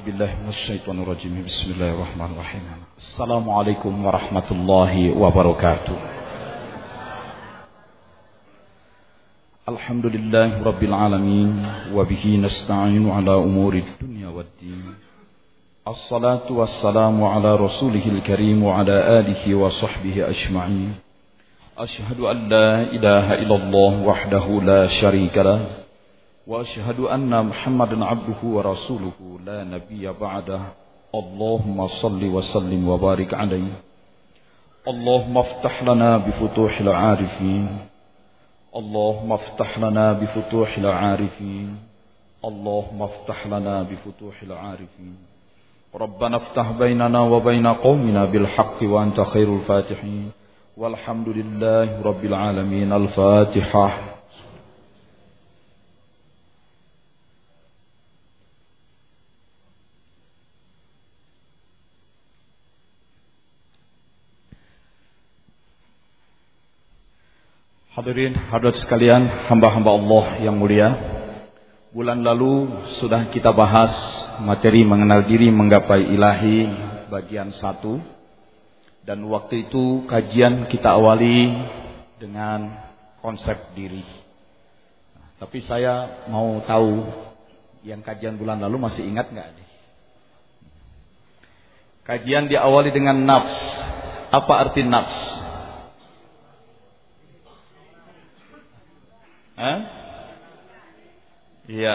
أعوذ بالله من الشيطان الرجيم. بسم الله الرحمن الرحيم. السلام عليكم ورحمة الله وبركاته. الحمد لله رب العالمين وبه نستعين على أمور الدنيا والدين. الصلاة والسلام على رسوله الكريم وعلى آله وصحبه أجمعين. أشهد أن لا إله إلا الله وحده لا شريك له. وأشهد أن محمدا عبده ورسوله لا نبي بعده. اللهم صل وسلم وبارك عليه. اللهم افتح لنا بفتوح العارفين. اللهم افتح لنا بفتوح العارفين. اللهم افتح لنا بفتوح العارفين. ربنا افتح بيننا وبين قومنا بالحق وأنت خير الفاتحين. والحمد لله رب العالمين. الفاتحة. Hadirin hadirat sekalian, hamba-hamba Allah yang mulia. Bulan lalu sudah kita bahas materi mengenal diri menggapai ilahi bagian satu. Dan waktu itu kajian kita awali dengan konsep diri. Tapi saya mau tahu yang kajian bulan lalu masih ingat nggak? Kajian diawali dengan nafs. Apa arti nafs? Hah? Iya,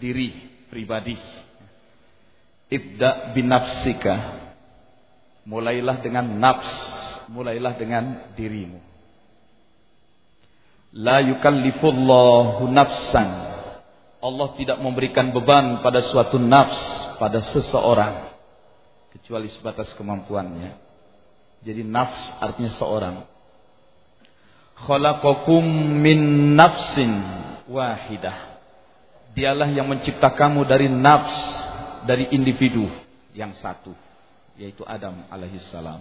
diri pribadi. Ibda binafsika. Mulailah dengan nafs, mulailah dengan dirimu. La yukallifullahu nafsan. Allah tidak memberikan beban pada suatu nafs, pada seseorang kecuali sebatas kemampuannya. Jadi nafs artinya seorang khalaqakum min nafsin wahidah. Dialah yang mencipta kamu dari nafs, dari individu yang satu, yaitu Adam alaihissalam.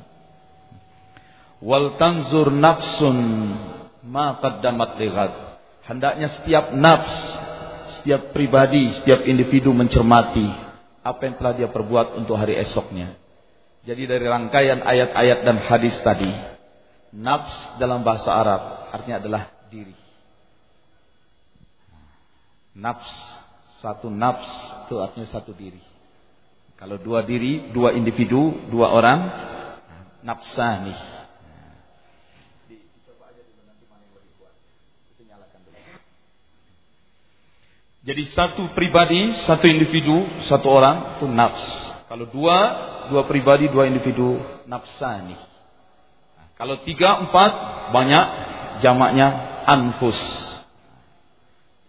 Wal tanzur nafsun ma qaddamat lighad. Hendaknya setiap nafs, setiap pribadi, setiap individu mencermati apa yang telah dia perbuat untuk hari esoknya. Jadi dari rangkaian ayat-ayat dan hadis tadi, Nafs dalam bahasa Arab artinya adalah diri. Nafs, satu nafs itu artinya satu diri. Kalau dua diri, dua individu, dua orang, nafsani. Jadi satu pribadi, satu individu, satu orang itu nafs. Kalau dua, dua pribadi, dua individu, nafsani. Kalau tiga, empat, banyak jamaknya anfus.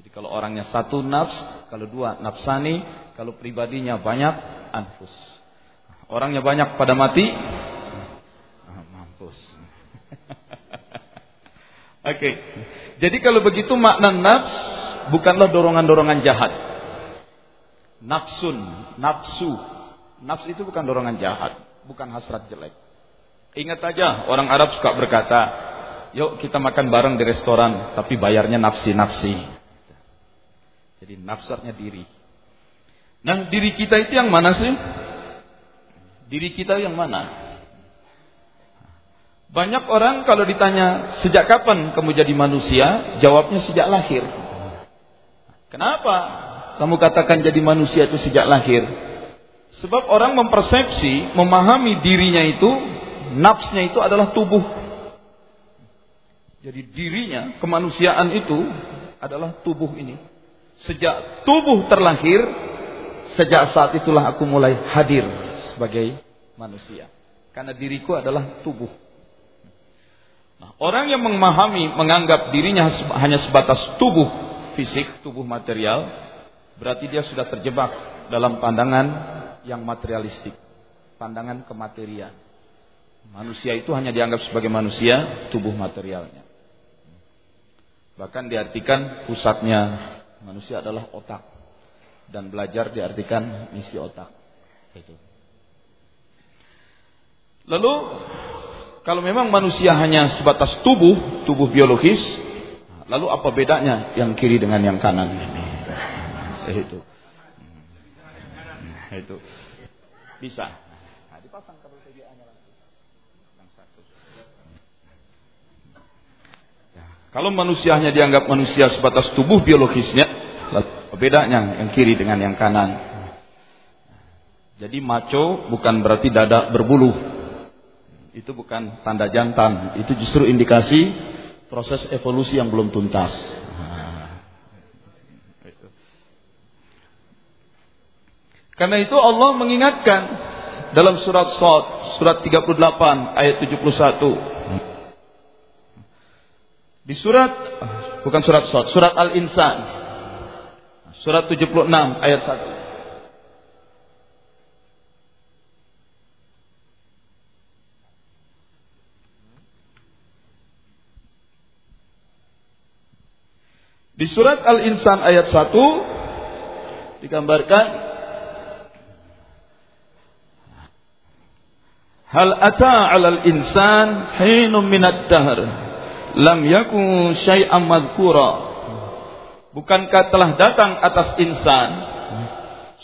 Jadi kalau orangnya satu nafs, kalau dua nafsani, kalau pribadinya banyak anfus. Orangnya banyak pada mati, mampus. Oke. Okay. Jadi kalau begitu makna nafs bukanlah dorongan-dorongan jahat. Nafsun, nafsu. Nafs itu bukan dorongan jahat, bukan hasrat jelek. Ingat aja orang Arab suka berkata, yuk kita makan bareng di restoran, tapi bayarnya nafsi-nafsi. Jadi nafsatnya diri. Nah diri kita itu yang mana sih? Diri kita yang mana? Banyak orang kalau ditanya sejak kapan kamu jadi manusia, jawabnya sejak lahir. Kenapa kamu katakan jadi manusia itu sejak lahir? Sebab orang mempersepsi, memahami dirinya itu nafsnya itu adalah tubuh. Jadi dirinya, kemanusiaan itu adalah tubuh ini. Sejak tubuh terlahir, sejak saat itulah aku mulai hadir sebagai manusia. Karena diriku adalah tubuh. Nah, orang yang memahami, menganggap dirinya hanya sebatas tubuh fisik, tubuh material, berarti dia sudah terjebak dalam pandangan yang materialistik, pandangan kematerian. Manusia itu hanya dianggap sebagai manusia, tubuh materialnya. Bahkan diartikan pusatnya manusia adalah otak. Dan belajar diartikan misi otak. Itu. Lalu kalau memang manusia hanya sebatas tubuh, tubuh biologis, lalu apa bedanya yang kiri dengan yang kanan? Itu. itu bisa. Nah, dipasang kabel VGA-nya langsung. Yang satu. Ya. Kalau manusianya dianggap manusia sebatas tubuh biologisnya, bedanya yang kiri dengan yang kanan. Jadi maco bukan berarti dada berbulu. Itu bukan tanda jantan, itu justru indikasi proses evolusi yang belum tuntas. Karena itu Allah mengingatkan dalam surat Sad, surat 38 ayat 71. Di surat bukan surat Sad, surat Al-Insan. Surat 76 ayat 1. Di surat Al-Insan ayat 1 digambarkan Hal ata 'alal insan hinum minad dahr lam yakun syai'an madhkura. Bukankah telah datang atas insan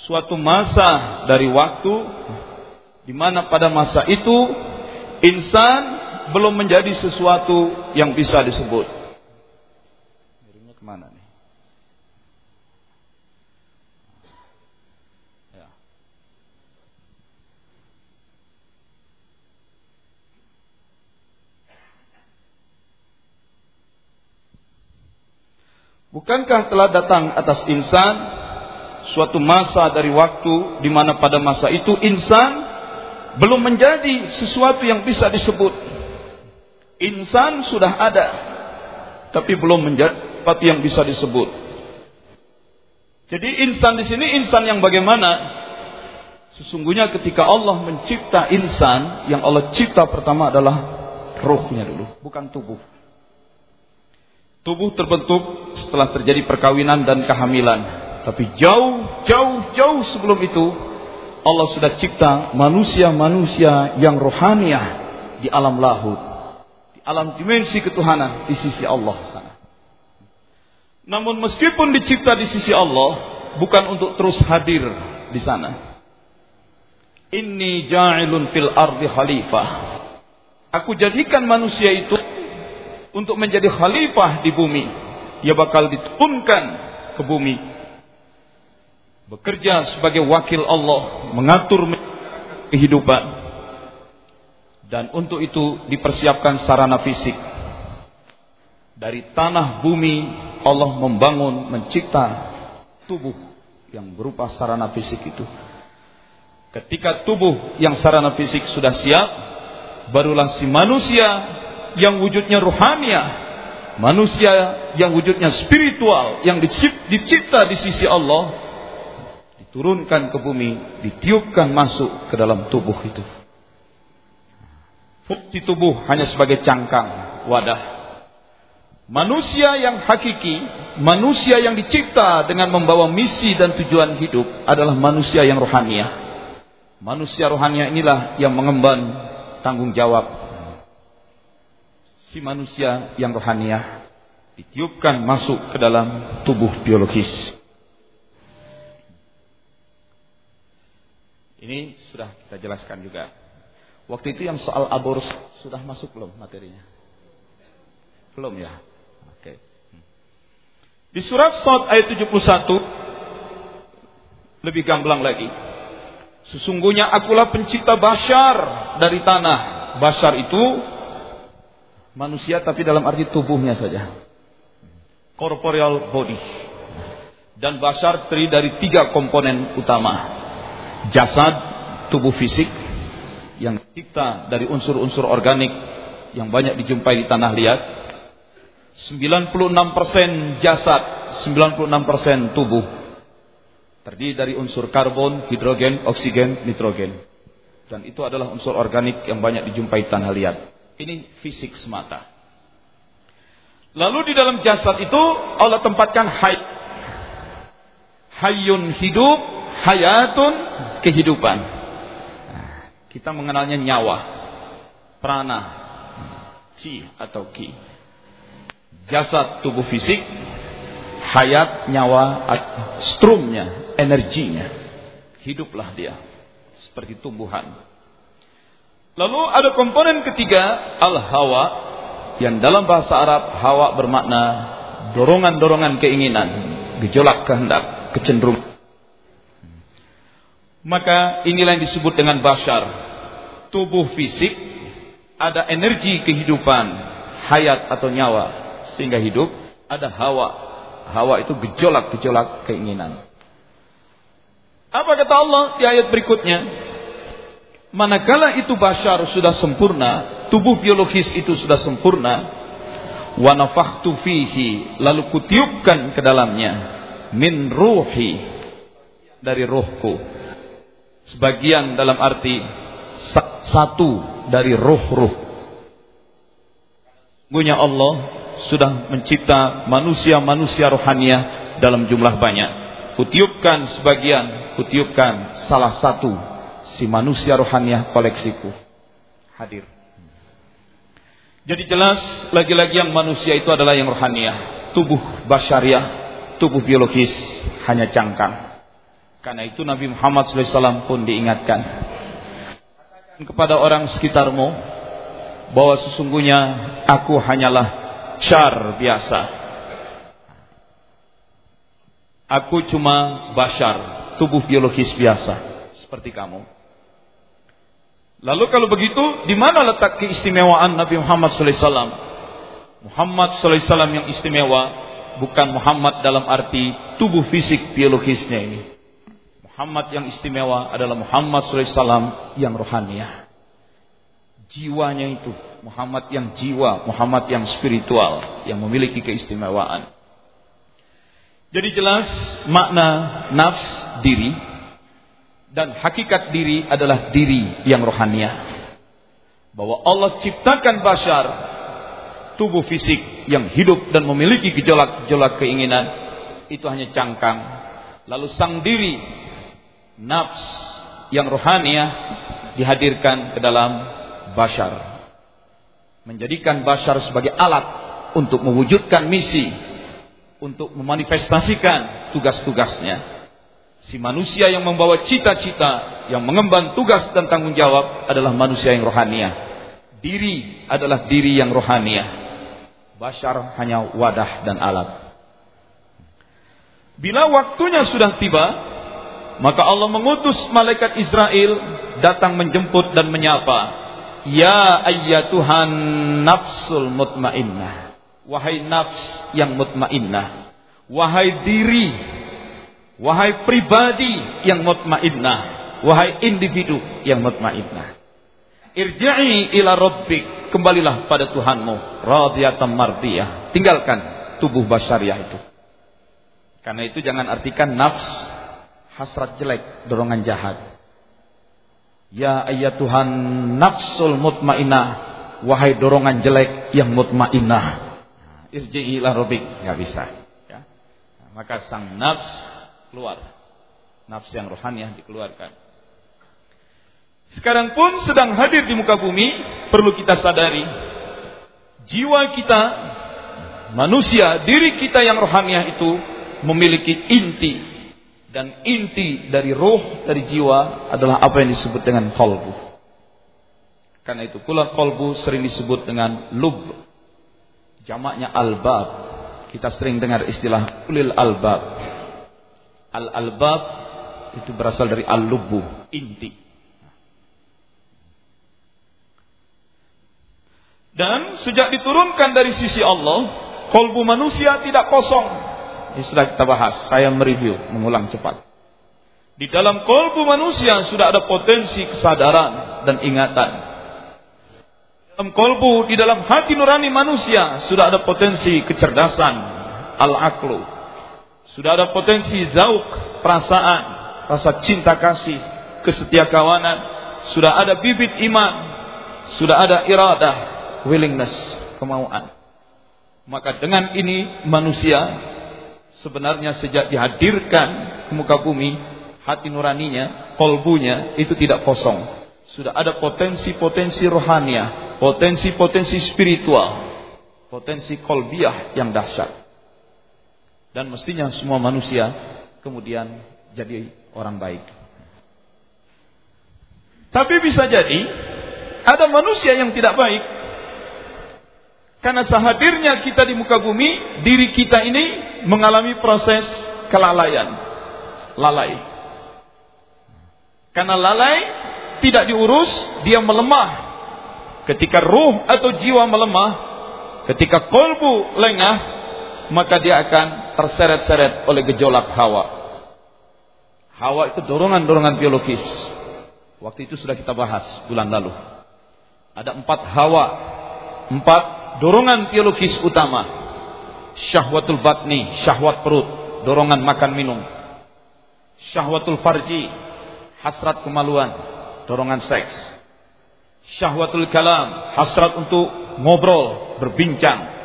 suatu masa dari waktu di mana pada masa itu insan belum menjadi sesuatu yang bisa disebut. Bukankah telah datang atas insan suatu masa dari waktu di mana pada masa itu insan belum menjadi sesuatu yang bisa disebut. Insan sudah ada, tapi belum menjadi sesuatu yang bisa disebut. Jadi insan di sini insan yang bagaimana? Sesungguhnya ketika Allah mencipta insan, yang Allah cipta pertama adalah rohnya dulu, bukan tubuh. Tubuh terbentuk setelah terjadi perkawinan dan kehamilan. Tapi jauh, jauh, jauh sebelum itu Allah sudah cipta manusia-manusia yang rohaniah di alam lahut. Di alam dimensi ketuhanan di sisi Allah sana. Namun meskipun dicipta di sisi Allah bukan untuk terus hadir di sana. Inni ja'ilun fil ardi khalifah. Aku jadikan manusia itu untuk menjadi khalifah di bumi. Ia bakal diturunkan ke bumi. Bekerja sebagai wakil Allah, mengatur kehidupan. Dan untuk itu dipersiapkan sarana fisik. Dari tanah bumi Allah membangun, mencipta tubuh yang berupa sarana fisik itu. Ketika tubuh yang sarana fisik sudah siap, barulah si manusia yang wujudnya ruhaniah, manusia yang wujudnya spiritual, yang dicipta di sisi Allah, diturunkan ke bumi, ditiupkan masuk ke dalam tubuh itu. Fungsi tubuh hanya sebagai cangkang, wadah. Manusia yang hakiki, manusia yang dicipta dengan membawa misi dan tujuan hidup adalah manusia yang rohaniah. Manusia rohaniah inilah yang mengemban tanggung jawab si manusia yang rohaniah ditiupkan masuk ke dalam tubuh biologis. Ini sudah kita jelaskan juga. Waktu itu yang soal aborus sudah masuk belum materinya? Belum ya? Oke. Di surat Sot ayat 71 lebih gamblang lagi. Sesungguhnya akulah pencipta Bashar dari tanah. Bashar itu manusia tapi dalam arti tubuhnya saja. Corporeal body. Dan basar terdiri dari tiga komponen utama. Jasad, tubuh fisik, yang kita dari unsur-unsur organik yang banyak dijumpai di tanah liat. 96% jasad, 96% tubuh. Terdiri dari unsur karbon, hidrogen, oksigen, nitrogen. Dan itu adalah unsur organik yang banyak dijumpai di tanah liat. Ini fisik semata. Lalu di dalam jasad itu Allah tempatkan hay. Hayun hidup, hayatun kehidupan. kita mengenalnya nyawa, prana, chi atau ki. Jasad tubuh fisik, hayat nyawa strumnya, energinya. hiduplah dia seperti tumbuhan. Lalu ada komponen ketiga al-hawa yang dalam bahasa Arab hawa bermakna dorongan-dorongan keinginan, gejolak kehendak, kecenderungan. Maka inilah yang disebut dengan bashar. Tubuh fisik ada energi kehidupan, hayat atau nyawa sehingga hidup, ada hawa. Hawa itu gejolak-gejolak keinginan. Apa kata Allah di ayat berikutnya? Manakala itu bashar sudah sempurna, tubuh biologis itu sudah sempurna, wa nafakhtu fihi, lalu kutiupkan ke dalamnya min ruhi dari rohku. Sebagian dalam arti satu dari roh-roh. Sungguhnya Allah sudah mencipta manusia-manusia rohania dalam jumlah banyak. Kutiupkan sebagian, kutiupkan salah satu si manusia rohaniah koleksiku hadir. Jadi jelas lagi-lagi yang manusia itu adalah yang rohaniah, tubuh basyariah, tubuh biologis hanya cangkang. Karena itu Nabi Muhammad SAW pun diingatkan kepada orang sekitarmu bahwa sesungguhnya aku hanyalah car biasa. Aku cuma bashar, tubuh biologis biasa seperti kamu. Lalu kalau begitu, di mana letak keistimewaan Nabi Muhammad SAW? Muhammad SAW yang istimewa bukan Muhammad dalam arti tubuh fisik biologisnya ini. Muhammad yang istimewa adalah Muhammad SAW yang rohaniah. Jiwanya itu Muhammad yang jiwa, Muhammad yang spiritual, yang memiliki keistimewaan. Jadi jelas makna nafs diri dan hakikat diri adalah diri yang rohaniah. Bahwa Allah ciptakan bashar tubuh fisik yang hidup dan memiliki gejolak-gejolak keinginan itu hanya cangkang. Lalu sang diri nafs yang rohaniah dihadirkan ke dalam bashar. Menjadikan bashar sebagai alat untuk mewujudkan misi, untuk memanifestasikan tugas-tugasnya. Si manusia yang membawa cita-cita, yang mengemban tugas dan tanggung jawab adalah manusia yang rohaniah. Diri adalah diri yang rohaniah. Bashar hanya wadah dan alat. Bila waktunya sudah tiba, maka Allah mengutus malaikat Israel datang menjemput dan menyapa. Ya ayyatuhan nafsul mutmainnah. Wahai nafs yang mutmainnah. Wahai diri Wahai pribadi yang mutmainnah, wahai individu yang mutmainnah. Irja'i ila rabbik, kembalilah pada Tuhanmu, radiyatan mardiyah. Tinggalkan tubuh basyariah itu. Karena itu jangan artikan nafs hasrat jelek, dorongan jahat. Ya Tuhan nafsul mutmainnah, wahai dorongan jelek yang mutmainnah. Irji'i ila rabbik, enggak bisa. Ya. Maka sang nafs keluar. Nafsu yang rohaniah dikeluarkan. Sekarang pun sedang hadir di muka bumi, perlu kita sadari. Jiwa kita, manusia, diri kita yang rohaniah itu memiliki inti. Dan inti dari roh, dari jiwa adalah apa yang disebut dengan kolbu. Karena itu pula kolbu sering disebut dengan lub. Jamaknya albab. Kita sering dengar istilah ulil albab. Al-albab itu berasal dari al-lubu, inti. Dan sejak diturunkan dari sisi Allah, kolbu manusia tidak kosong. Ini sudah kita bahas, saya mereview, mengulang cepat. Di dalam kolbu manusia sudah ada potensi kesadaran dan ingatan. Dalam kolbu, di dalam hati nurani manusia sudah ada potensi kecerdasan, al-aklu, sudah ada potensi zauk, perasaan, rasa cinta kasih, kesetia kawanan. Sudah ada bibit iman. Sudah ada iradah, willingness, kemauan. Maka dengan ini manusia sebenarnya sejak dihadirkan ke muka bumi, hati nuraninya, kolbunya itu tidak kosong. Sudah ada potensi-potensi rohania, potensi-potensi spiritual, potensi kolbiah yang dahsyat. Dan mestinya semua manusia kemudian jadi orang baik. Tapi bisa jadi ada manusia yang tidak baik. Karena sehadirnya kita di muka bumi, diri kita ini mengalami proses kelalaian. Lalai. Karena lalai tidak diurus, dia melemah. Ketika ruh atau jiwa melemah, ketika kolbu lengah, maka dia akan terseret-seret oleh gejolak hawa. Hawa itu dorongan-dorongan biologis. Waktu itu sudah kita bahas bulan lalu. Ada empat hawa, empat dorongan biologis utama. Syahwatul batni, syahwat perut, dorongan makan minum. Syahwatul farji, hasrat kemaluan, dorongan seks. Syahwatul kalam, hasrat untuk ngobrol, berbincang.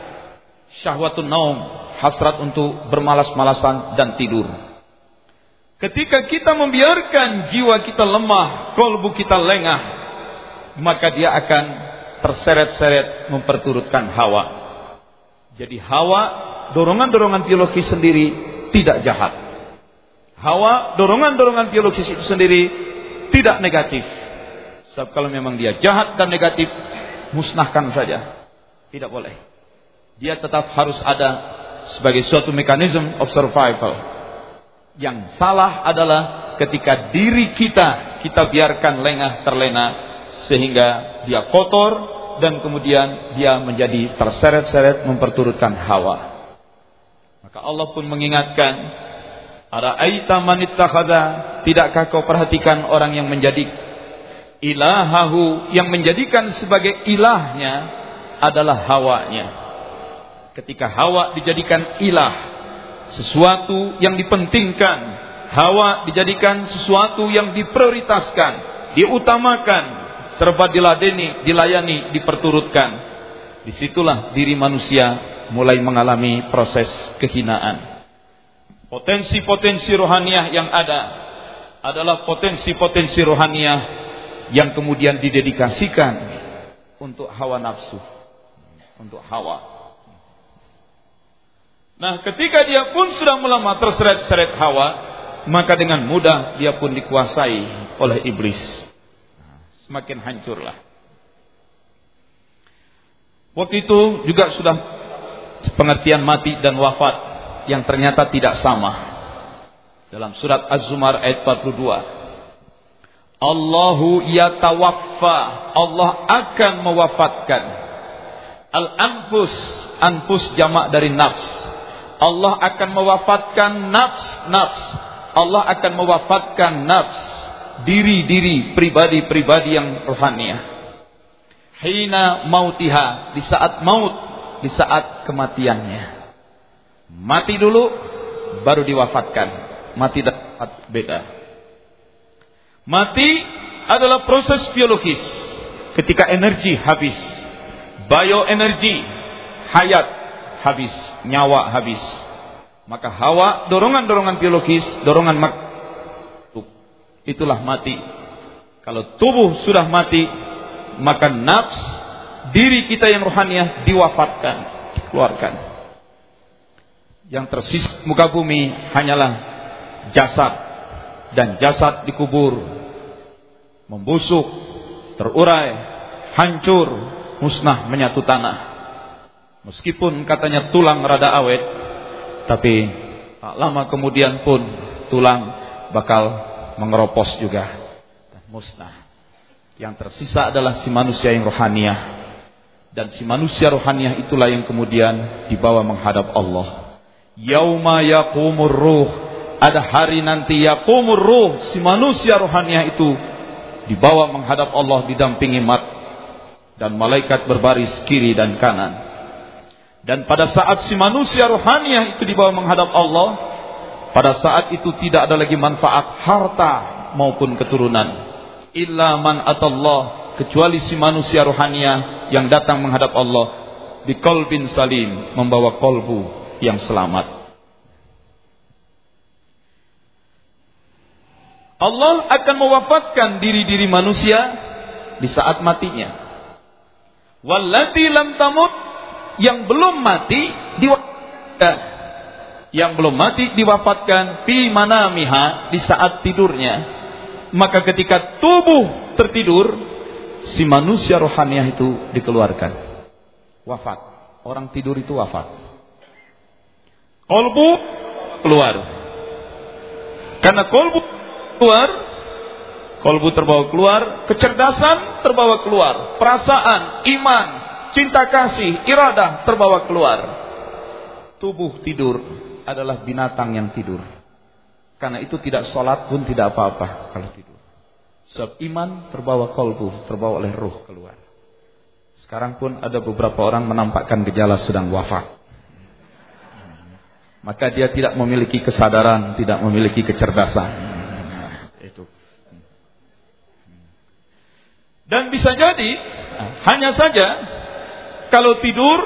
Syahwatul naum, hasrat untuk bermalas-malasan dan tidur. Ketika kita membiarkan jiwa kita lemah, kolbu kita lengah, maka dia akan terseret-seret memperturutkan hawa. Jadi hawa, dorongan-dorongan biologis sendiri tidak jahat. Hawa, dorongan-dorongan biologis itu sendiri tidak negatif. Sebab kalau memang dia jahat dan negatif, musnahkan saja. Tidak boleh. Dia tetap harus ada sebagai suatu mekanisme of survival yang salah adalah ketika diri kita kita biarkan lengah terlena sehingga dia kotor dan kemudian dia menjadi terseret-seret memperturutkan hawa. Maka Allah pun mengingatkan, ada aita manittakhadha, tidakkah kau perhatikan orang yang menjadi ilahahu yang menjadikan sebagai ilahnya adalah hawanya. Ketika hawa dijadikan ilah, sesuatu yang dipentingkan, hawa dijadikan sesuatu yang diprioritaskan, diutamakan, serba diladeni, dilayani, diperturutkan. Di situlah diri manusia mulai mengalami proses kehinaan. Potensi-potensi rohaniah yang ada adalah potensi-potensi rohaniah yang kemudian didedikasikan untuk hawa nafsu, untuk hawa. Nah, ketika dia pun sudah melemah terseret-seret hawa, maka dengan mudah dia pun dikuasai oleh iblis. Semakin hancurlah. Waktu itu juga sudah pengertian mati dan wafat yang ternyata tidak sama. Dalam surat Az-Zumar ayat 42. Allahu yatawaffa. Allah akan mewafatkan. Al-anfus. Anfus jamak dari nafs Allah akan mewafatkan nafs-nafs. Allah akan mewafatkan nafs. Diri-diri pribadi-pribadi yang rohaniah. Hina mautiha. Di saat maut. Di saat kematiannya. Mati dulu. Baru diwafatkan. Mati dapat beda. Mati adalah proses biologis. Ketika energi habis. Bioenergi. Hayat habis, nyawa habis. Maka hawa, dorongan-dorongan biologis, dorongan mak itulah mati. Kalau tubuh sudah mati, maka nafs diri kita yang rohaniah diwafatkan, dikeluarkan. Yang tersisa muka bumi hanyalah jasad dan jasad dikubur membusuk, terurai, hancur, musnah menyatu tanah. Meskipun katanya tulang rada awet, tapi tak lama kemudian pun tulang bakal mengeropos juga dan musnah. Yang tersisa adalah si manusia yang rohaniah. Dan si manusia rohaniah itulah yang kemudian dibawa menghadap Allah. Yauma yaqumur ruh. Ada hari nanti yaqumur ruh. Si manusia rohaniah itu dibawa menghadap Allah didampingi mat dan malaikat berbaris kiri dan kanan. Dan pada saat si manusia rohaniah itu dibawa menghadap Allah, pada saat itu tidak ada lagi manfaat harta maupun keturunan. Illa man atallah, kecuali si manusia rohaniah yang datang menghadap Allah di kolbin salim, membawa kolbu yang selamat. Allah akan mewafatkan diri-diri manusia di saat matinya. Wallati lam tamut yang belum mati diwafatkan yang belum mati diwafatkan fi manamiha di saat tidurnya maka ketika tubuh tertidur, si manusia rohaniah itu dikeluarkan. Wafat. Orang tidur itu wafat. Kolbu keluar. Karena kolbu keluar, kolbu terbawa keluar, kecerdasan terbawa keluar, perasaan, iman, cinta kasih, iradah terbawa keluar. Tubuh tidur adalah binatang yang tidur. Karena itu tidak sholat pun tidak apa-apa kalau tidur. Sebab iman terbawa kolbu, terbawa oleh ruh keluar. Sekarang pun ada beberapa orang menampakkan gejala sedang wafat. Maka dia tidak memiliki kesadaran, tidak memiliki kecerdasan. Dan bisa jadi, hanya saja kalau tidur,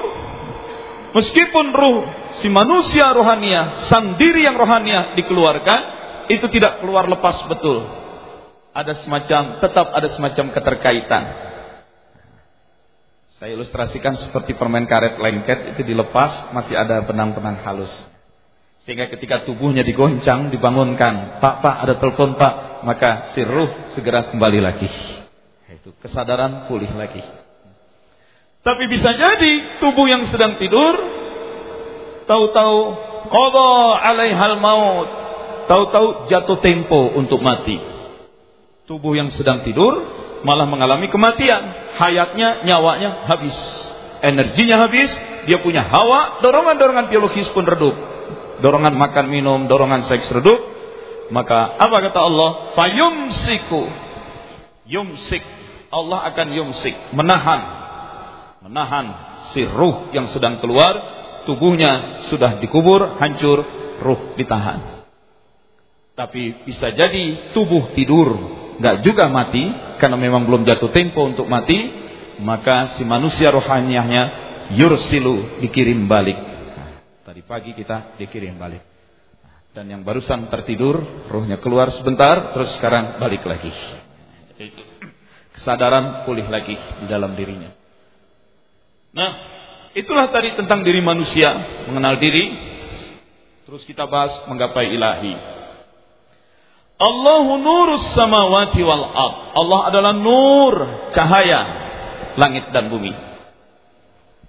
meskipun ruh si manusia rohania, sang diri yang rohania dikeluarkan, itu tidak keluar lepas betul. Ada semacam, tetap ada semacam keterkaitan. Saya ilustrasikan seperti permen karet lengket itu dilepas, masih ada benang-benang halus. Sehingga ketika tubuhnya digoncang, dibangunkan, Pak, Pak, ada telepon Pak, maka si ruh segera kembali lagi. Itu kesadaran pulih lagi. Tapi bisa jadi tubuh yang sedang tidur tahu-tahu qada alaihal maut, tahu-tahu jatuh tempo untuk mati. Tubuh yang sedang tidur malah mengalami kematian, hayatnya, nyawanya habis. Energinya habis, dia punya hawa, dorongan-dorongan biologis pun redup. Dorongan makan minum, dorongan seks redup. Maka apa kata Allah? Fayumsiku. Yumsik. Allah akan yumsik, menahan. Menahan si ruh yang sedang keluar tubuhnya sudah dikubur, hancur, ruh ditahan. Tapi bisa jadi tubuh tidur, nggak juga mati karena memang belum jatuh tempo untuk mati, maka si manusia rohaniahnya yursilu dikirim balik. Nah, tadi pagi kita dikirim balik. Dan yang barusan tertidur, ruhnya keluar sebentar, terus sekarang balik lagi. Kesadaran pulih lagi di dalam dirinya. Nah, Itulah tadi tentang diri manusia, mengenal diri. Terus kita bahas menggapai ilahi. Allahu nurus samawati wal ard. Allah adalah nur, cahaya langit dan bumi.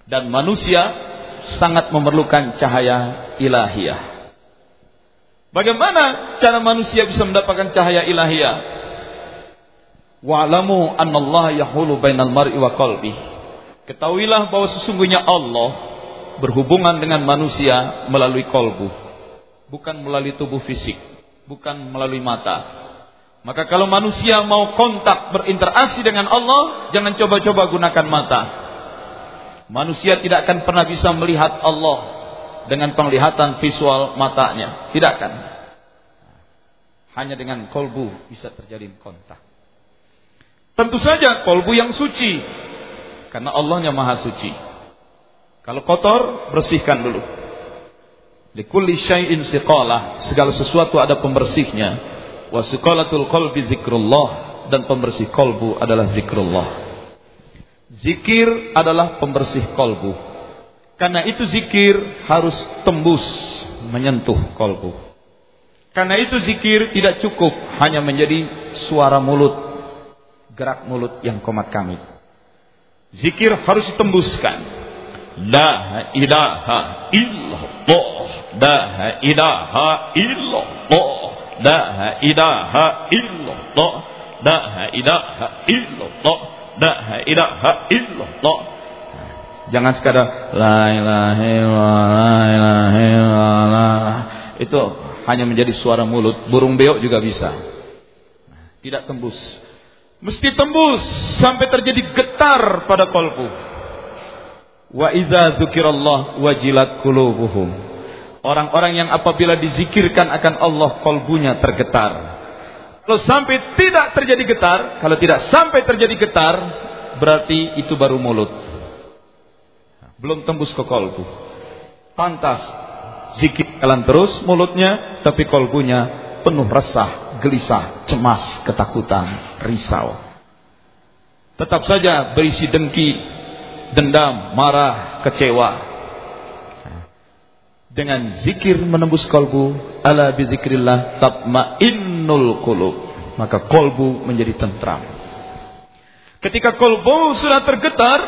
Dan manusia sangat memerlukan cahaya ilahiyah. Bagaimana cara manusia bisa mendapatkan cahaya ilahiyah? Wa'lamu anna Allah yahulu bainal mar'i wa qalbihi. Ketahuilah bahwa sesungguhnya Allah berhubungan dengan manusia melalui kolbu. Bukan melalui tubuh fisik. Bukan melalui mata. Maka kalau manusia mau kontak berinteraksi dengan Allah, jangan coba-coba gunakan mata. Manusia tidak akan pernah bisa melihat Allah dengan penglihatan visual matanya. Tidak akan. Hanya dengan kolbu bisa terjadi kontak. Tentu saja kolbu yang suci karena Allahnya maha suci. Kalau kotor, bersihkan dulu. Likulli syai'in siqalah. Segala sesuatu ada pembersihnya. Wa siqalatul qalbi zikrullah. Dan pembersih kolbu adalah zikrullah. Zikir adalah pembersih kolbu. Karena itu zikir harus tembus menyentuh kolbu. Karena itu zikir tidak cukup hanya menjadi suara mulut, gerak mulut yang komat kamit. Zikir harus ditembuskan. La ilaha illallah. La ilaha illallah. La ilaha illallah. La ilaha illallah. La ilaha illallah. Jangan sekadar la ilaha illallah, la ilaha illallah. Itu hanya menjadi suara mulut. Burung beok juga bisa. Tidak tembus. Mesti tembus sampai terjadi getar pada kolbu. Wa idza dzukirallah wajilat qulubuhum. Orang-orang yang apabila dizikirkan akan Allah kolbunya tergetar. Kalau sampai tidak terjadi getar, kalau tidak sampai terjadi getar, berarti itu baru mulut. Belum tembus ke kolbu. Pantas zikir jalan terus mulutnya, tapi kolbunya penuh resah, gelisah, cemas, ketakutan, risau. Tetap saja berisi dengki, dendam, marah, kecewa. Dengan zikir menembus kolbu, ala bizikrillah tatma'innul qulub. Maka kolbu menjadi tentram. Ketika kolbu sudah tergetar,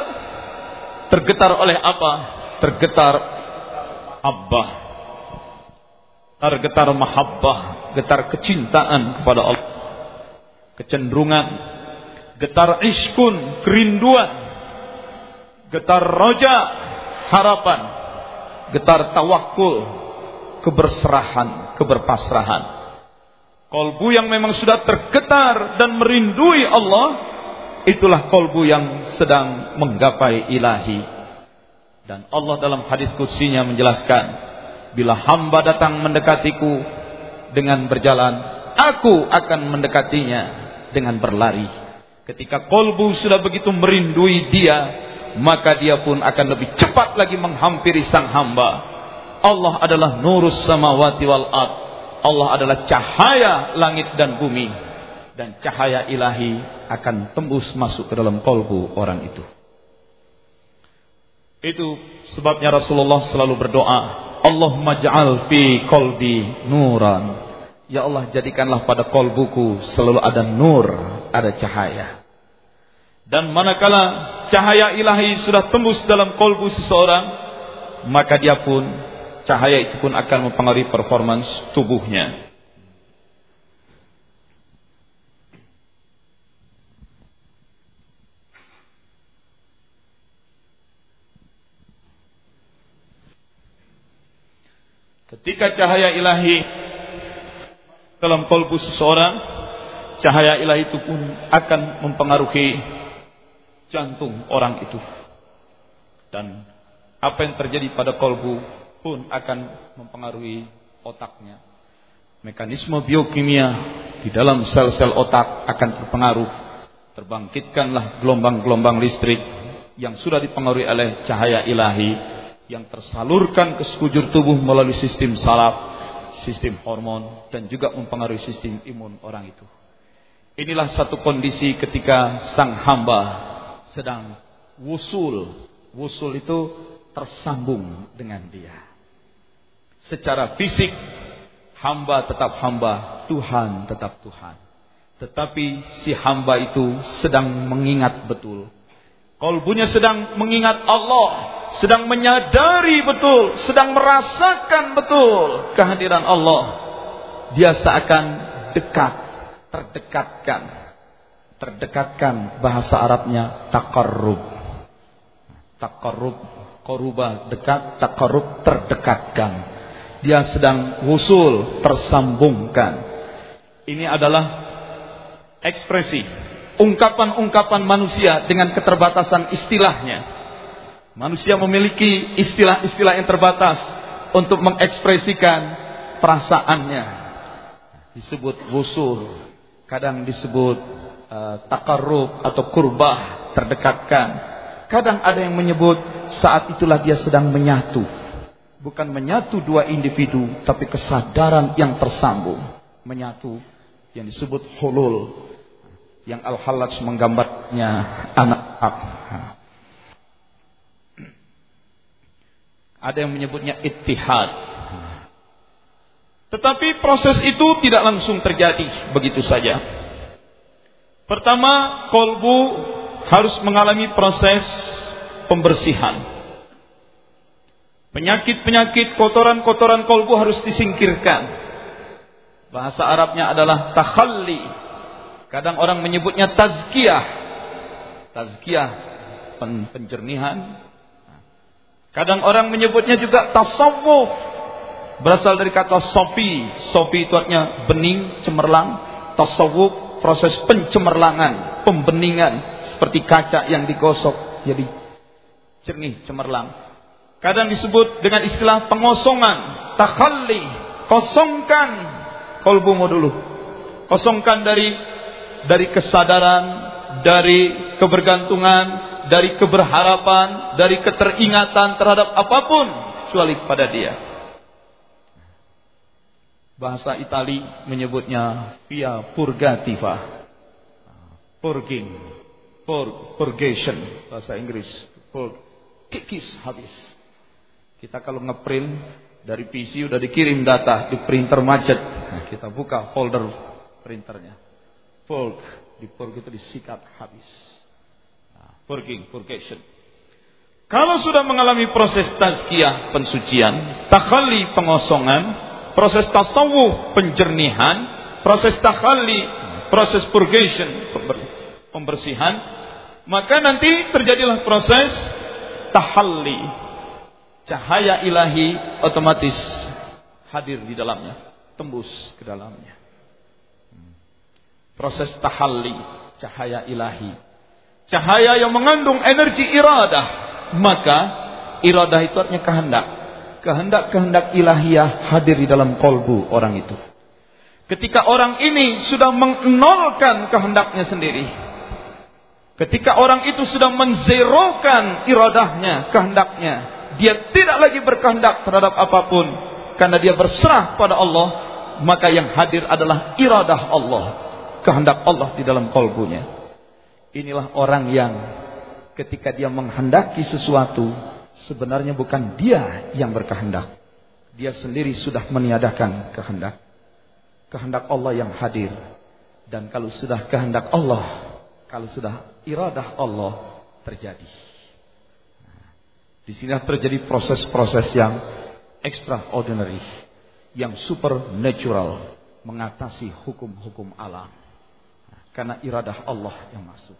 tergetar oleh apa? Tergetar abbah. Tergetar mahabbah, getar kecintaan kepada Allah. Kecenderungan, getar iskun, kerinduan. Getar roja, harapan. Getar tawakul, keberserahan, keberpasrahan. Kolbu yang memang sudah tergetar dan merindui Allah, itulah kolbu yang sedang menggapai ilahi. Dan Allah dalam hadis kutsinya menjelaskan, bila hamba datang mendekatiku dengan berjalan, aku akan mendekatinya dengan berlari. Ketika kolbu sudah begitu merindui dia, maka dia pun akan lebih cepat lagi menghampiri sang hamba. Allah adalah nurus samawati wal ard. Allah adalah cahaya langit dan bumi dan cahaya ilahi akan tembus masuk ke dalam kolbu orang itu. Itu sebabnya Rasulullah selalu berdoa, Allahumma ja'al fi kolbi nuran. Ya Allah jadikanlah pada kolbuku selalu ada nur, ada cahaya. Dan manakala cahaya ilahi sudah tembus dalam kolbu seseorang, maka dia pun cahaya itu pun akan mempengaruhi performance tubuhnya. Ketika cahaya ilahi dalam kolbu seseorang, cahaya ilahi itu pun akan mempengaruhi jantung orang itu. Dan apa yang terjadi pada kolbu pun akan mempengaruhi otaknya. Mekanisme biokimia di dalam sel-sel otak akan terpengaruh. Terbangkitkanlah gelombang-gelombang listrik yang sudah dipengaruhi oleh cahaya ilahi yang tersalurkan ke sekujur tubuh melalui sistem saraf, sistem hormon dan juga mempengaruhi sistem imun orang itu. Inilah satu kondisi ketika sang hamba sedang wusul. Wusul itu tersambung dengan dia. Secara fisik hamba tetap hamba, Tuhan tetap Tuhan. Tetapi si hamba itu sedang mengingat betul. Kolbunya sedang mengingat Allah sedang menyadari betul, sedang merasakan betul kehadiran Allah. Dia seakan dekat, terdekatkan. Terdekatkan bahasa Arabnya takarrub. Takarrub, koruba dekat, takarrub terdekatkan. Dia sedang wusul, tersambungkan. Ini adalah ekspresi, ungkapan-ungkapan manusia dengan keterbatasan istilahnya Manusia memiliki istilah-istilah yang terbatas untuk mengekspresikan perasaannya. Disebut wusul, kadang disebut uh, takarrub atau kurbah, terdekatkan. Kadang ada yang menyebut saat itulah dia sedang menyatu. Bukan menyatu dua individu, tapi kesadaran yang tersambung. Menyatu yang disebut hulul. Yang Al-Hallaj menggambarnya anak Ada yang menyebutnya ittihad. Tetapi proses itu tidak langsung terjadi begitu saja. Pertama, kolbu harus mengalami proses pembersihan. Penyakit-penyakit kotoran-kotoran kolbu harus disingkirkan. Bahasa Arabnya adalah takhalli. Kadang orang menyebutnya tazkiyah. Tazkiyah penjernihan, Kadang orang menyebutnya juga tasawuf. Berasal dari kata sofi. Sofi itu artinya bening, cemerlang. Tasawuf, proses pencemerlangan, pembeningan. Seperti kaca yang digosok. Jadi jernih, cemerlang. Kadang disebut dengan istilah pengosongan. Takhalli. Kosongkan kolbumu dulu. Kosongkan dari dari kesadaran, dari kebergantungan, dari keberharapan, dari keteringatan terhadap apa pun kecuali pada dia. Bahasa Itali menyebutnya via purgativa. Purging, pur, purgation, bahasa Inggris. Pur, kikis habis. Kita kalau ngeprint dari PC udah dikirim data di printer macet. Nah, kita buka folder printernya. Purg, di purg itu disikat habis. Purging, purgation. Kalau sudah mengalami proses tazkiyah pensucian, takhalli pengosongan, proses tasawuf penjernihan, proses takhalli, proses purgation pembersihan, maka nanti terjadilah proses tahalli. Cahaya ilahi otomatis hadir di dalamnya, tembus ke dalamnya. Proses tahalli, cahaya ilahi. Cahaya yang mengandung energi iradah maka iradah itu artinya kehendak. Kehendak-kehendak ilahiyah hadir di dalam kolbu orang itu. Ketika orang ini sudah mengnolkan kehendaknya sendiri. Ketika orang itu sudah menzerokan iradahnya, kehendaknya. Dia tidak lagi berkehendak terhadap apa pun. Karena dia berserah pada Allah. Maka yang hadir adalah iradah Allah. Kehendak Allah di dalam kolbunya. Inilah orang yang ketika dia menghendaki sesuatu, sebenarnya bukan dia yang berkehendak. Dia sendiri sudah meniadakan kehendak. Kehendak Allah yang hadir. Dan kalau sudah kehendak Allah, kalau sudah iradah Allah terjadi. Di sini terjadi proses-proses yang extraordinary, yang supernatural, mengatasi hukum-hukum alam. Karena iradah Allah yang masuk.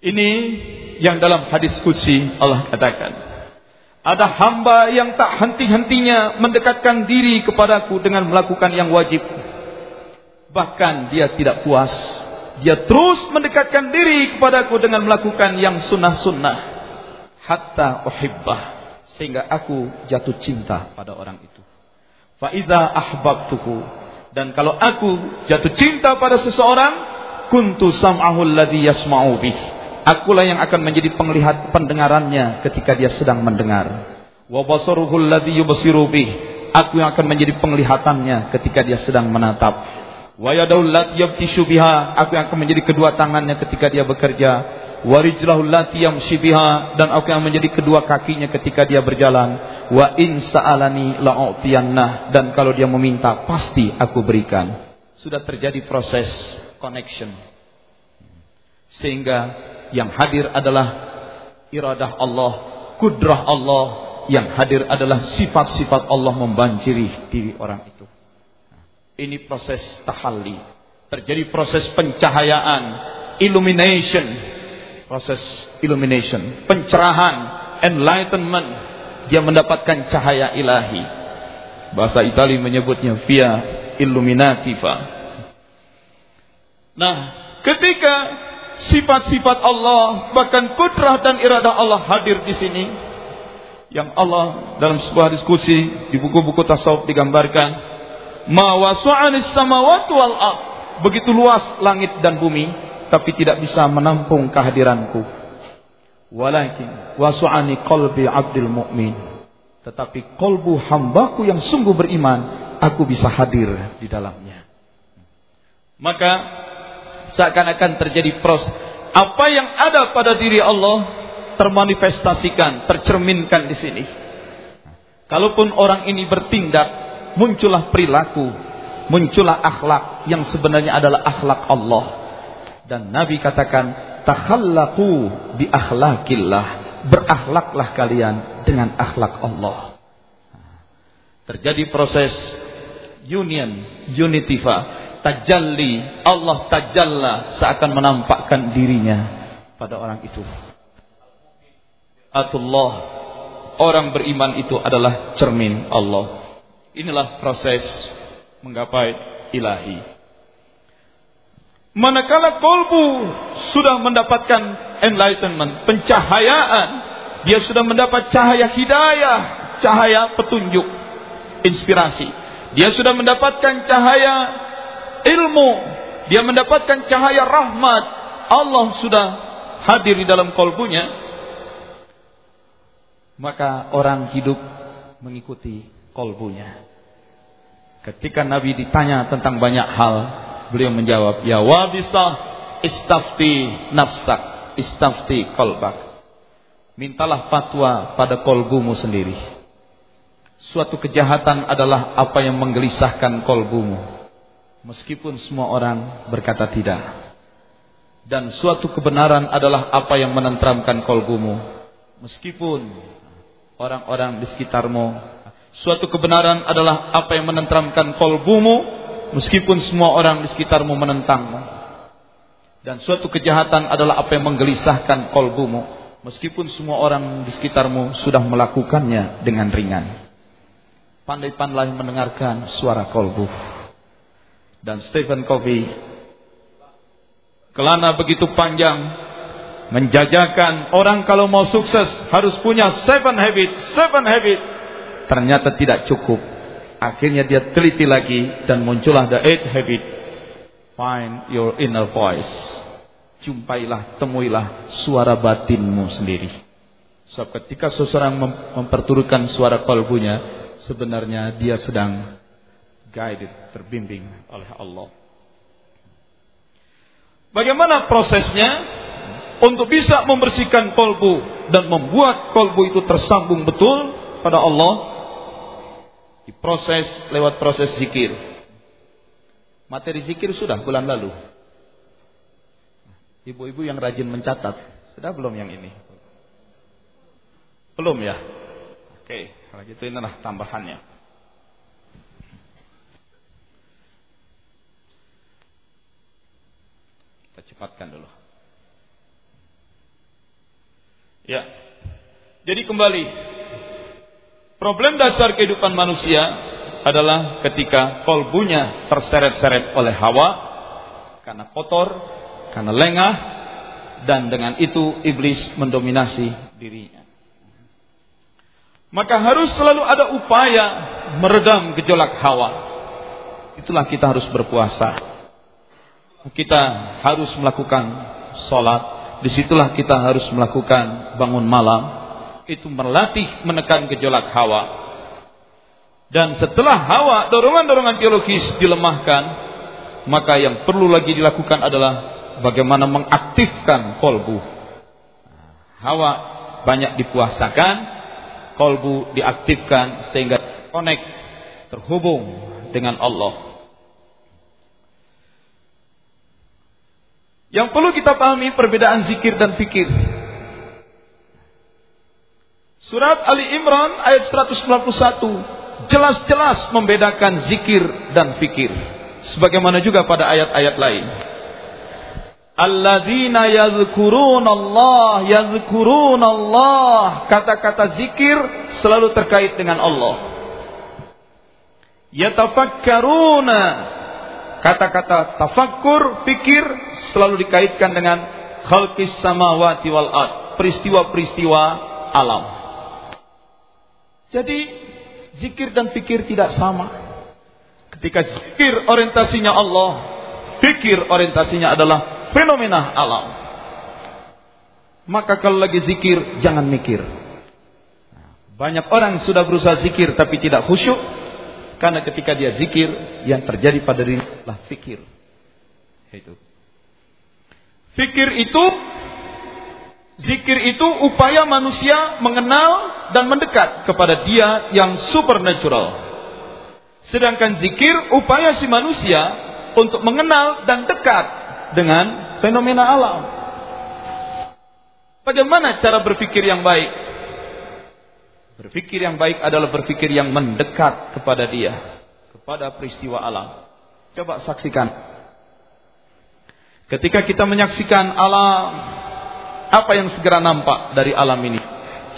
Ini yang dalam hadis kudsi Allah katakan. Ada hamba yang tak henti-hentinya mendekatkan diri kepadaku dengan melakukan yang wajib. Bahkan dia tidak puas. Dia terus mendekatkan diri kepadaku dengan melakukan yang sunnah-sunnah. Hatta uhibbah. Sehingga aku jatuh cinta pada orang itu. Fa'idha ahbabtuku. Dan kalau aku jatuh cinta pada seseorang. Kuntu sam'ahu alladhi yasma'u bih Akulah yang akan menjadi penglihat pendengarannya ketika dia sedang mendengar. Wa ladzi yubsiru Aku yang akan menjadi penglihatannya ketika dia sedang menatap. Wa lati yabtishu biha. Aku yang akan menjadi kedua tangannya ketika dia bekerja. Wa rijlahul lati yamshi biha dan aku yang menjadi kedua kakinya ketika dia berjalan. Wa in sa'alani la'utiyannah dan kalau dia meminta pasti aku berikan. Sudah terjadi proses connection. Sehingga yang hadir adalah iradah Allah, kudrah Allah, yang hadir adalah sifat-sifat Allah membanjiri diri orang itu. Ini proses tahalli. Terjadi proses pencahayaan, illumination, proses illumination, pencerahan, enlightenment. Dia mendapatkan cahaya ilahi. Bahasa Itali menyebutnya via illuminativa. Nah, ketika sifat-sifat Allah, bahkan kudrah dan iradah Allah hadir di sini. Yang Allah dalam sebuah diskusi di buku-buku tasawuf digambarkan, "Ma wasu'anis samawati wal ard." Begitu luas langit dan bumi, tapi tidak bisa menampung kehadiranku. Walakin wasu'ani qalbi 'abdil mu'min. Tetapi kolbu hambaku yang sungguh beriman, aku bisa hadir di dalamnya. Maka seakan-akan terjadi proses apa yang ada pada diri Allah termanifestasikan, tercerminkan di sini. Kalaupun orang ini bertindak, muncullah perilaku, muncullah akhlak yang sebenarnya adalah akhlak Allah. Dan Nabi katakan, takhallaqu bi akhlakillah. Berakhlaklah kalian dengan akhlak Allah. Terjadi proses union, unitiva tajalli Allah tajalla seakan menampakkan dirinya pada orang itu atullah orang beriman itu adalah cermin Allah inilah proses menggapai ilahi manakala kolbu sudah mendapatkan enlightenment pencahayaan dia sudah mendapat cahaya hidayah cahaya petunjuk inspirasi. Dia sudah mendapatkan cahaya ilmu, dia mendapatkan cahaya rahmat, Allah sudah hadir di dalam kolbunya, maka orang hidup mengikuti kolbunya. Ketika Nabi ditanya tentang banyak hal, beliau menjawab, Ya wabisah istafti nafsak, istafti kolbak. Mintalah fatwa pada kolbumu sendiri. Suatu kejahatan adalah apa yang menggelisahkan kolbumu. Meskipun semua orang berkata tidak. Dan suatu kebenaran adalah apa yang menentramkan kolbumu. Meskipun orang-orang di sekitarmu. Suatu kebenaran adalah apa yang menentramkan kolbumu. Meskipun semua orang di sekitarmu menentangmu. Dan suatu kejahatan adalah apa yang menggelisahkan kolbumu. Meskipun semua orang di sekitarmu sudah melakukannya dengan ringan. Pandai-pandai mendengarkan suara kolbu. Dan Stephen Covey. Kelana begitu panjang. Menjajakan orang kalau mau sukses harus punya seven habit. Seven habit. Ternyata tidak cukup. Akhirnya dia teliti lagi. Dan muncullah the eighth habit. Find your inner voice. Jumpailah, temuilah suara batinmu sendiri. Sebab ketika seseorang memperturutkan suara kalbunya, sebenarnya dia sedang guided, terbimbing oleh Allah. Bagaimana prosesnya untuk bisa membersihkan kolbu dan membuat kolbu itu tersambung betul pada Allah? Diproses lewat proses zikir. Materi zikir sudah bulan lalu. Ibu-ibu yang rajin mencatat, sudah belum yang ini? Belum ya? Oke. Kalau gitu inilah tambahannya. Kita cepatkan dulu. Ya. Jadi kembali. Problem dasar kehidupan manusia adalah ketika kolbunya terseret-seret oleh hawa karena kotor, karena lengah dan dengan itu iblis mendominasi dirinya. Maka harus selalu ada upaya meredam gejolak hawa. Itulah kita harus berpuasa. Kita harus melakukan sholat. Di situlah kita harus melakukan bangun malam. Itu melatih menekan gejolak hawa. Dan setelah hawa, dorongan-dorongan biologis dilemahkan, maka yang perlu lagi dilakukan adalah bagaimana mengaktifkan kolbu. Hawa banyak dipuasakan, kolbu diaktifkan sehingga connect terhubung dengan Allah. Yang perlu kita pahami perbedaan zikir dan fikir. Surat Ali Imran ayat 191 jelas-jelas membedakan zikir dan fikir. Sebagaimana juga pada ayat-ayat lain. Alladzina yadhkurunallah yadhkurunallah kata-kata zikir selalu terkait dengan Allah. Yatafakkaruna kata-kata tafakkur, pikir selalu dikaitkan dengan khalqis samawati wal ard, peristiwa-peristiwa alam. Jadi zikir dan fikir tidak sama. Ketika zikir orientasinya Allah, fikir orientasinya adalah fenomena alam. Maka kalau lagi zikir, jangan mikir. Banyak orang sudah berusaha zikir tapi tidak khusyuk. Karena ketika dia zikir, yang terjadi pada diri adalah fikir. Itu. Fikir itu, zikir itu upaya manusia mengenal dan mendekat kepada dia yang supernatural. Sedangkan zikir upaya si manusia untuk mengenal dan dekat dengan fenomena alam. Bagaimana cara berpikir yang baik? Berpikir yang baik adalah berpikir yang mendekat kepada dia, kepada peristiwa alam. Coba saksikan. Ketika kita menyaksikan alam, apa yang segera nampak dari alam ini?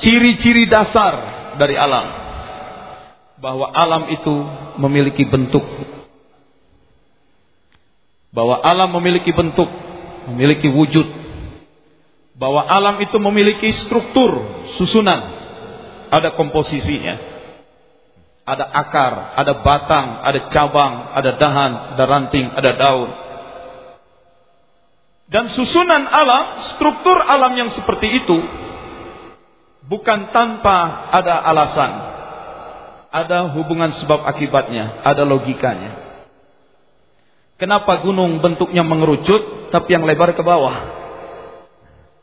Ciri-ciri dasar dari alam. Bahwa alam itu memiliki bentuk bahwa alam memiliki bentuk, memiliki wujud, bahwa alam itu memiliki struktur, susunan, ada komposisinya, ada akar, ada batang, ada cabang, ada dahan, ada ranting, ada daun. Dan susunan alam, struktur alam yang seperti itu bukan tanpa ada alasan. Ada hubungan sebab akibatnya, ada logikanya. Kenapa gunung bentuknya mengerucut tapi yang lebar ke bawah?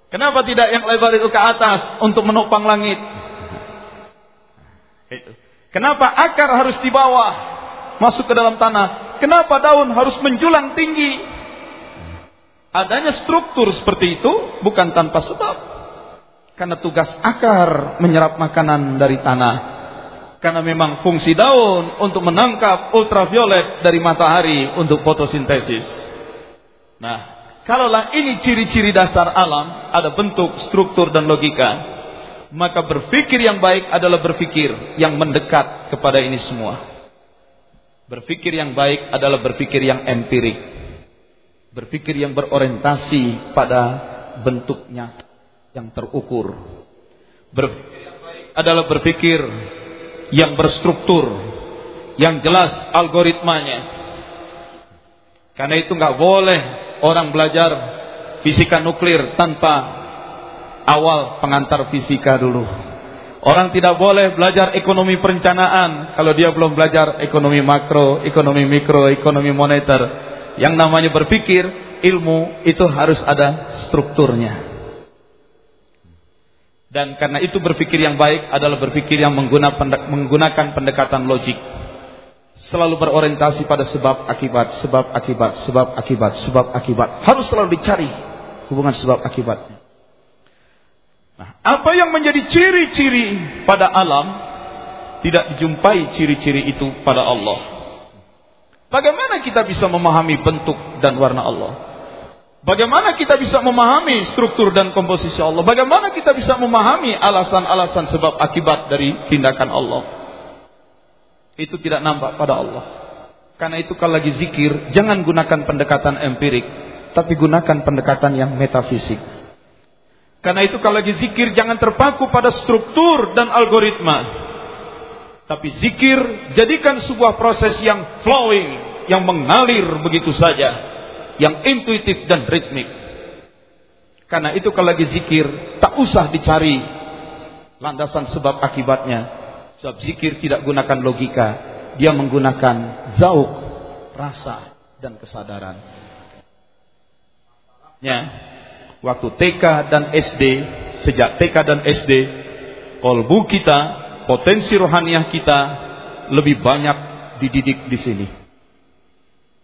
Kenapa tidak yang lebar itu ke atas untuk menopang langit? Kenapa akar harus di bawah masuk ke dalam tanah? Kenapa daun harus menjulang tinggi? Adanya struktur seperti itu bukan tanpa sebab. Karena tugas akar menyerap makanan dari tanah. Karena memang fungsi daun untuk menangkap ultraviolet dari matahari untuk fotosintesis. Nah, kalaulah ini ciri-ciri dasar alam, ada bentuk, struktur dan logika, maka berpikir yang baik adalah berpikir yang mendekat kepada ini semua. Berpikir yang baik adalah berpikir yang empirik. Berpikir yang berorientasi pada bentuknya yang terukur. Berpikir yang baik adalah berpikir yang berstruktur, yang jelas algoritmanya. Karena itu nggak boleh orang belajar fisika nuklir tanpa awal pengantar fisika dulu. Orang tidak boleh belajar ekonomi perencanaan kalau dia belum belajar ekonomi makro, ekonomi mikro, ekonomi moneter. Yang namanya berpikir, ilmu itu harus ada strukturnya. Dan karena itu berpikir yang baik adalah berpikir yang menggunakan pendekatan logik. Selalu berorientasi pada sebab akibat, sebab akibat, sebab akibat, sebab akibat. Harus selalu dicari hubungan sebab akibatnya. Nah, apa yang menjadi ciri-ciri pada alam tidak dijumpai ciri-ciri itu pada Allah. Bagaimana kita bisa memahami bentuk dan warna Allah? Bagaimana kita bisa memahami struktur dan komposisi Allah? Bagaimana kita bisa memahami alasan-alasan sebab akibat dari tindakan Allah? Itu tidak nampak pada Allah. Karena itu kalau lagi zikir, jangan gunakan pendekatan empirik, tapi gunakan pendekatan yang metafisik. Karena itu kalau lagi zikir, jangan terpaku pada struktur dan algoritma. Tapi zikir, jadikan sebuah proses yang flowing, yang mengalir begitu saja yang intuitif dan ritmik. Karena itu kalau lagi zikir, tak usah dicari landasan sebab akibatnya. Sebab zikir tidak gunakan logika, dia menggunakan zauk, rasa dan kesadaran. Ya, waktu TK dan SD, sejak TK dan SD, kolbu kita, potensi rohaniah kita lebih banyak dididik di sini.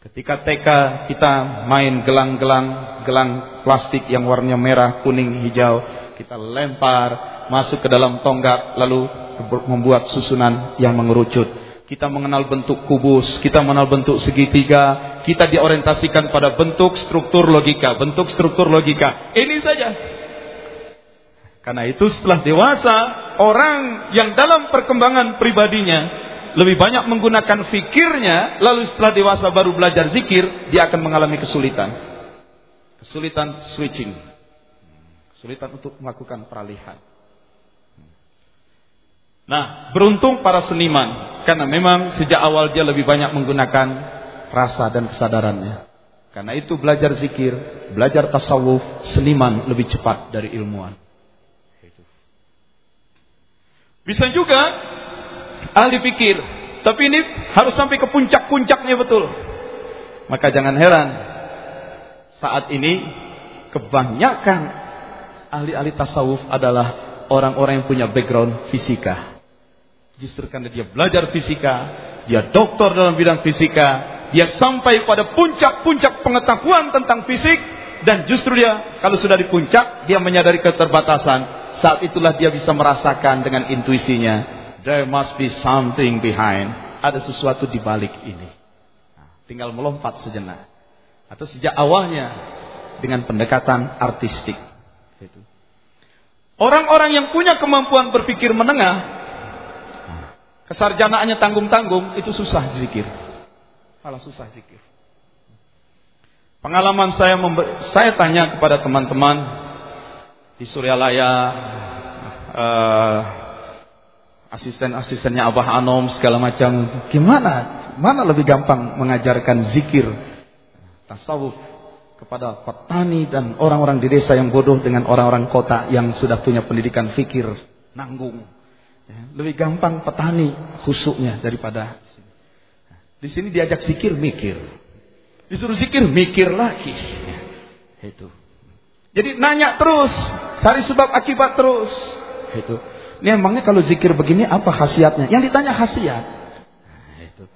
Ketika TK kita main gelang-gelang, gelang plastik yang warnanya merah, kuning, hijau, kita lempar masuk ke dalam tonggak lalu membuat susunan yang mengerucut. Kita mengenal bentuk kubus, kita mengenal bentuk segitiga, kita diorientasikan pada bentuk struktur logika, bentuk struktur logika. Ini saja. Karena itu setelah dewasa, orang yang dalam perkembangan pribadinya lebih banyak menggunakan fikirnya, lalu setelah dewasa baru belajar zikir, dia akan mengalami kesulitan. Kesulitan switching. Kesulitan untuk melakukan peralihan. Nah, beruntung para seniman. Karena memang sejak awal dia lebih banyak menggunakan rasa dan kesadarannya. Karena itu belajar zikir, belajar tasawuf, seniman lebih cepat dari ilmuwan. Bisa juga ahli pikir. Tapi ini harus sampai ke puncak-puncaknya betul. Maka jangan heran. Saat ini kebanyakan ahli-ahli tasawuf adalah orang-orang yang punya background fisika. Justru karena dia belajar fisika, dia doktor dalam bidang fisika, dia sampai pada puncak-puncak pengetahuan tentang fisik dan justru dia kalau sudah di puncak dia menyadari keterbatasan. Saat itulah dia bisa merasakan dengan intuisinya There must be something behind. Ada sesuatu di balik ini. Nah, tinggal melompat sejenak. Atau sejak awalnya dengan pendekatan artistik. Orang-orang yang punya kemampuan berpikir menengah, kesarjanaannya tanggung-tanggung, itu susah zikir. Malah susah zikir. Pengalaman saya saya tanya kepada teman-teman di Suryalaya, uh, asisten-asistennya Abah Anom segala macam. Gimana? Mana lebih gampang mengajarkan zikir tasawuf kepada petani dan orang-orang di desa yang bodoh dengan orang-orang kota yang sudah punya pendidikan fikir nanggung. Ya, lebih gampang petani khusuknya daripada di sini diajak zikir mikir. Disuruh zikir mikir lagi. Ya, itu. Jadi nanya terus, cari sebab akibat terus. Itu. Ini emangnya kalau zikir begini apa khasiatnya? Yang ditanya khasiat. Nah, itu.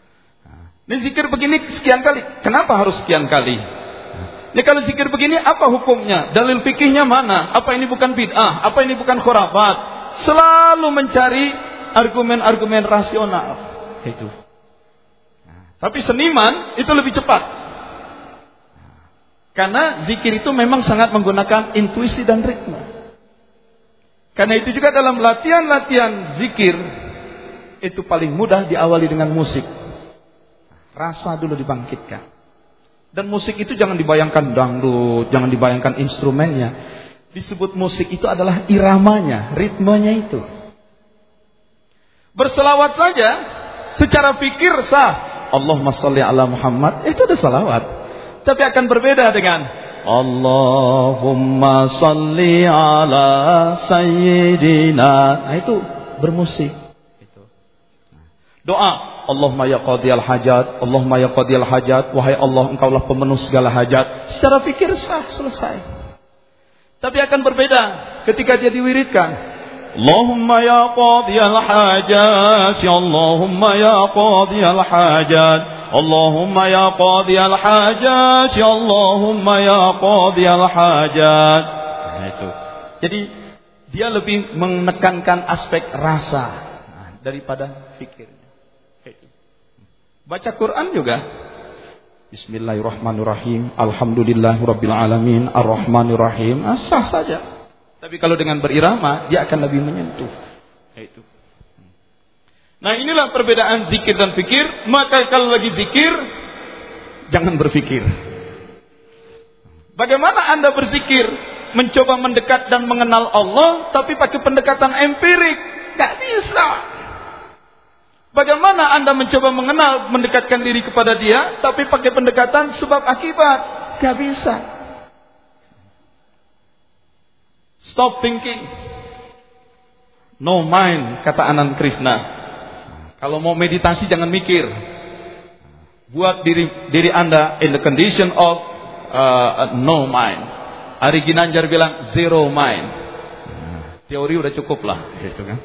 Nah. Ini zikir begini sekian kali. Kenapa harus sekian kali? Nah, Ini kalau zikir begini apa hukumnya? Dalil fikihnya mana? Apa ini bukan bid'ah? Apa ini bukan khurafat? Selalu mencari argumen-argumen rasional. Itu. Tapi seniman itu lebih cepat. Karena zikir itu memang sangat menggunakan intuisi dan ritme. Karena itu juga dalam latihan-latihan zikir itu paling mudah diawali dengan musik. Rasa dulu dibangkitkan. Dan musik itu jangan dibayangkan dangdut, jangan dibayangkan instrumennya. Disebut musik itu adalah iramanya, ritmenya itu. Berselawat saja secara fikir sah. Allahumma sholli ala Muhammad itu ada salawat. Tapi akan berbeda dengan Allahumma sholli ala sayyidina. Nah, itu bermusik. Doa, Allahumma ya qadiyal hajat, Allahumma ya qadiyal hajat, wahai Allah engkaulah pemenuh segala hajat. Secara fikir sah, selesai. Tapi akan berbeda ketika dia diwiridkan. Allahumma ya qadiyal hajat, ya Allahumma ya qadiyal hajat. Allahumma ya qadiyal hajat, ya Allahumma ya qadiyal hajat. Nah, itu. Jadi dia lebih menekankan aspek rasa nah, daripada fikir. Baca Quran juga. Bismillahirrahmanirrahim. Alhamdulillahirabbil alamin. Arrahmanirrahim. Ah, sah saja. Tapi kalau dengan berirama, dia akan lebih menyentuh. Itu. Nah, inilah perbedaan zikir dan fikir. Maka kalau lagi zikir, jangan berfikir. Bagaimana Anda berzikir? Mencoba mendekat dan mengenal Allah, tapi pakai pendekatan empirik. Gak bisa. Bagaimana Anda mencoba mengenal, mendekatkan diri kepada dia, tapi pakai pendekatan sebab akibat? Gak bisa. Stop thinking. No mind, kata Anand Krishna. Kalau mau meditasi jangan mikir. Buat diri diri Anda in the condition of uh, no mind. Ari Ginanjar bilang zero mind. Teori udah cukup lah, gitu kan.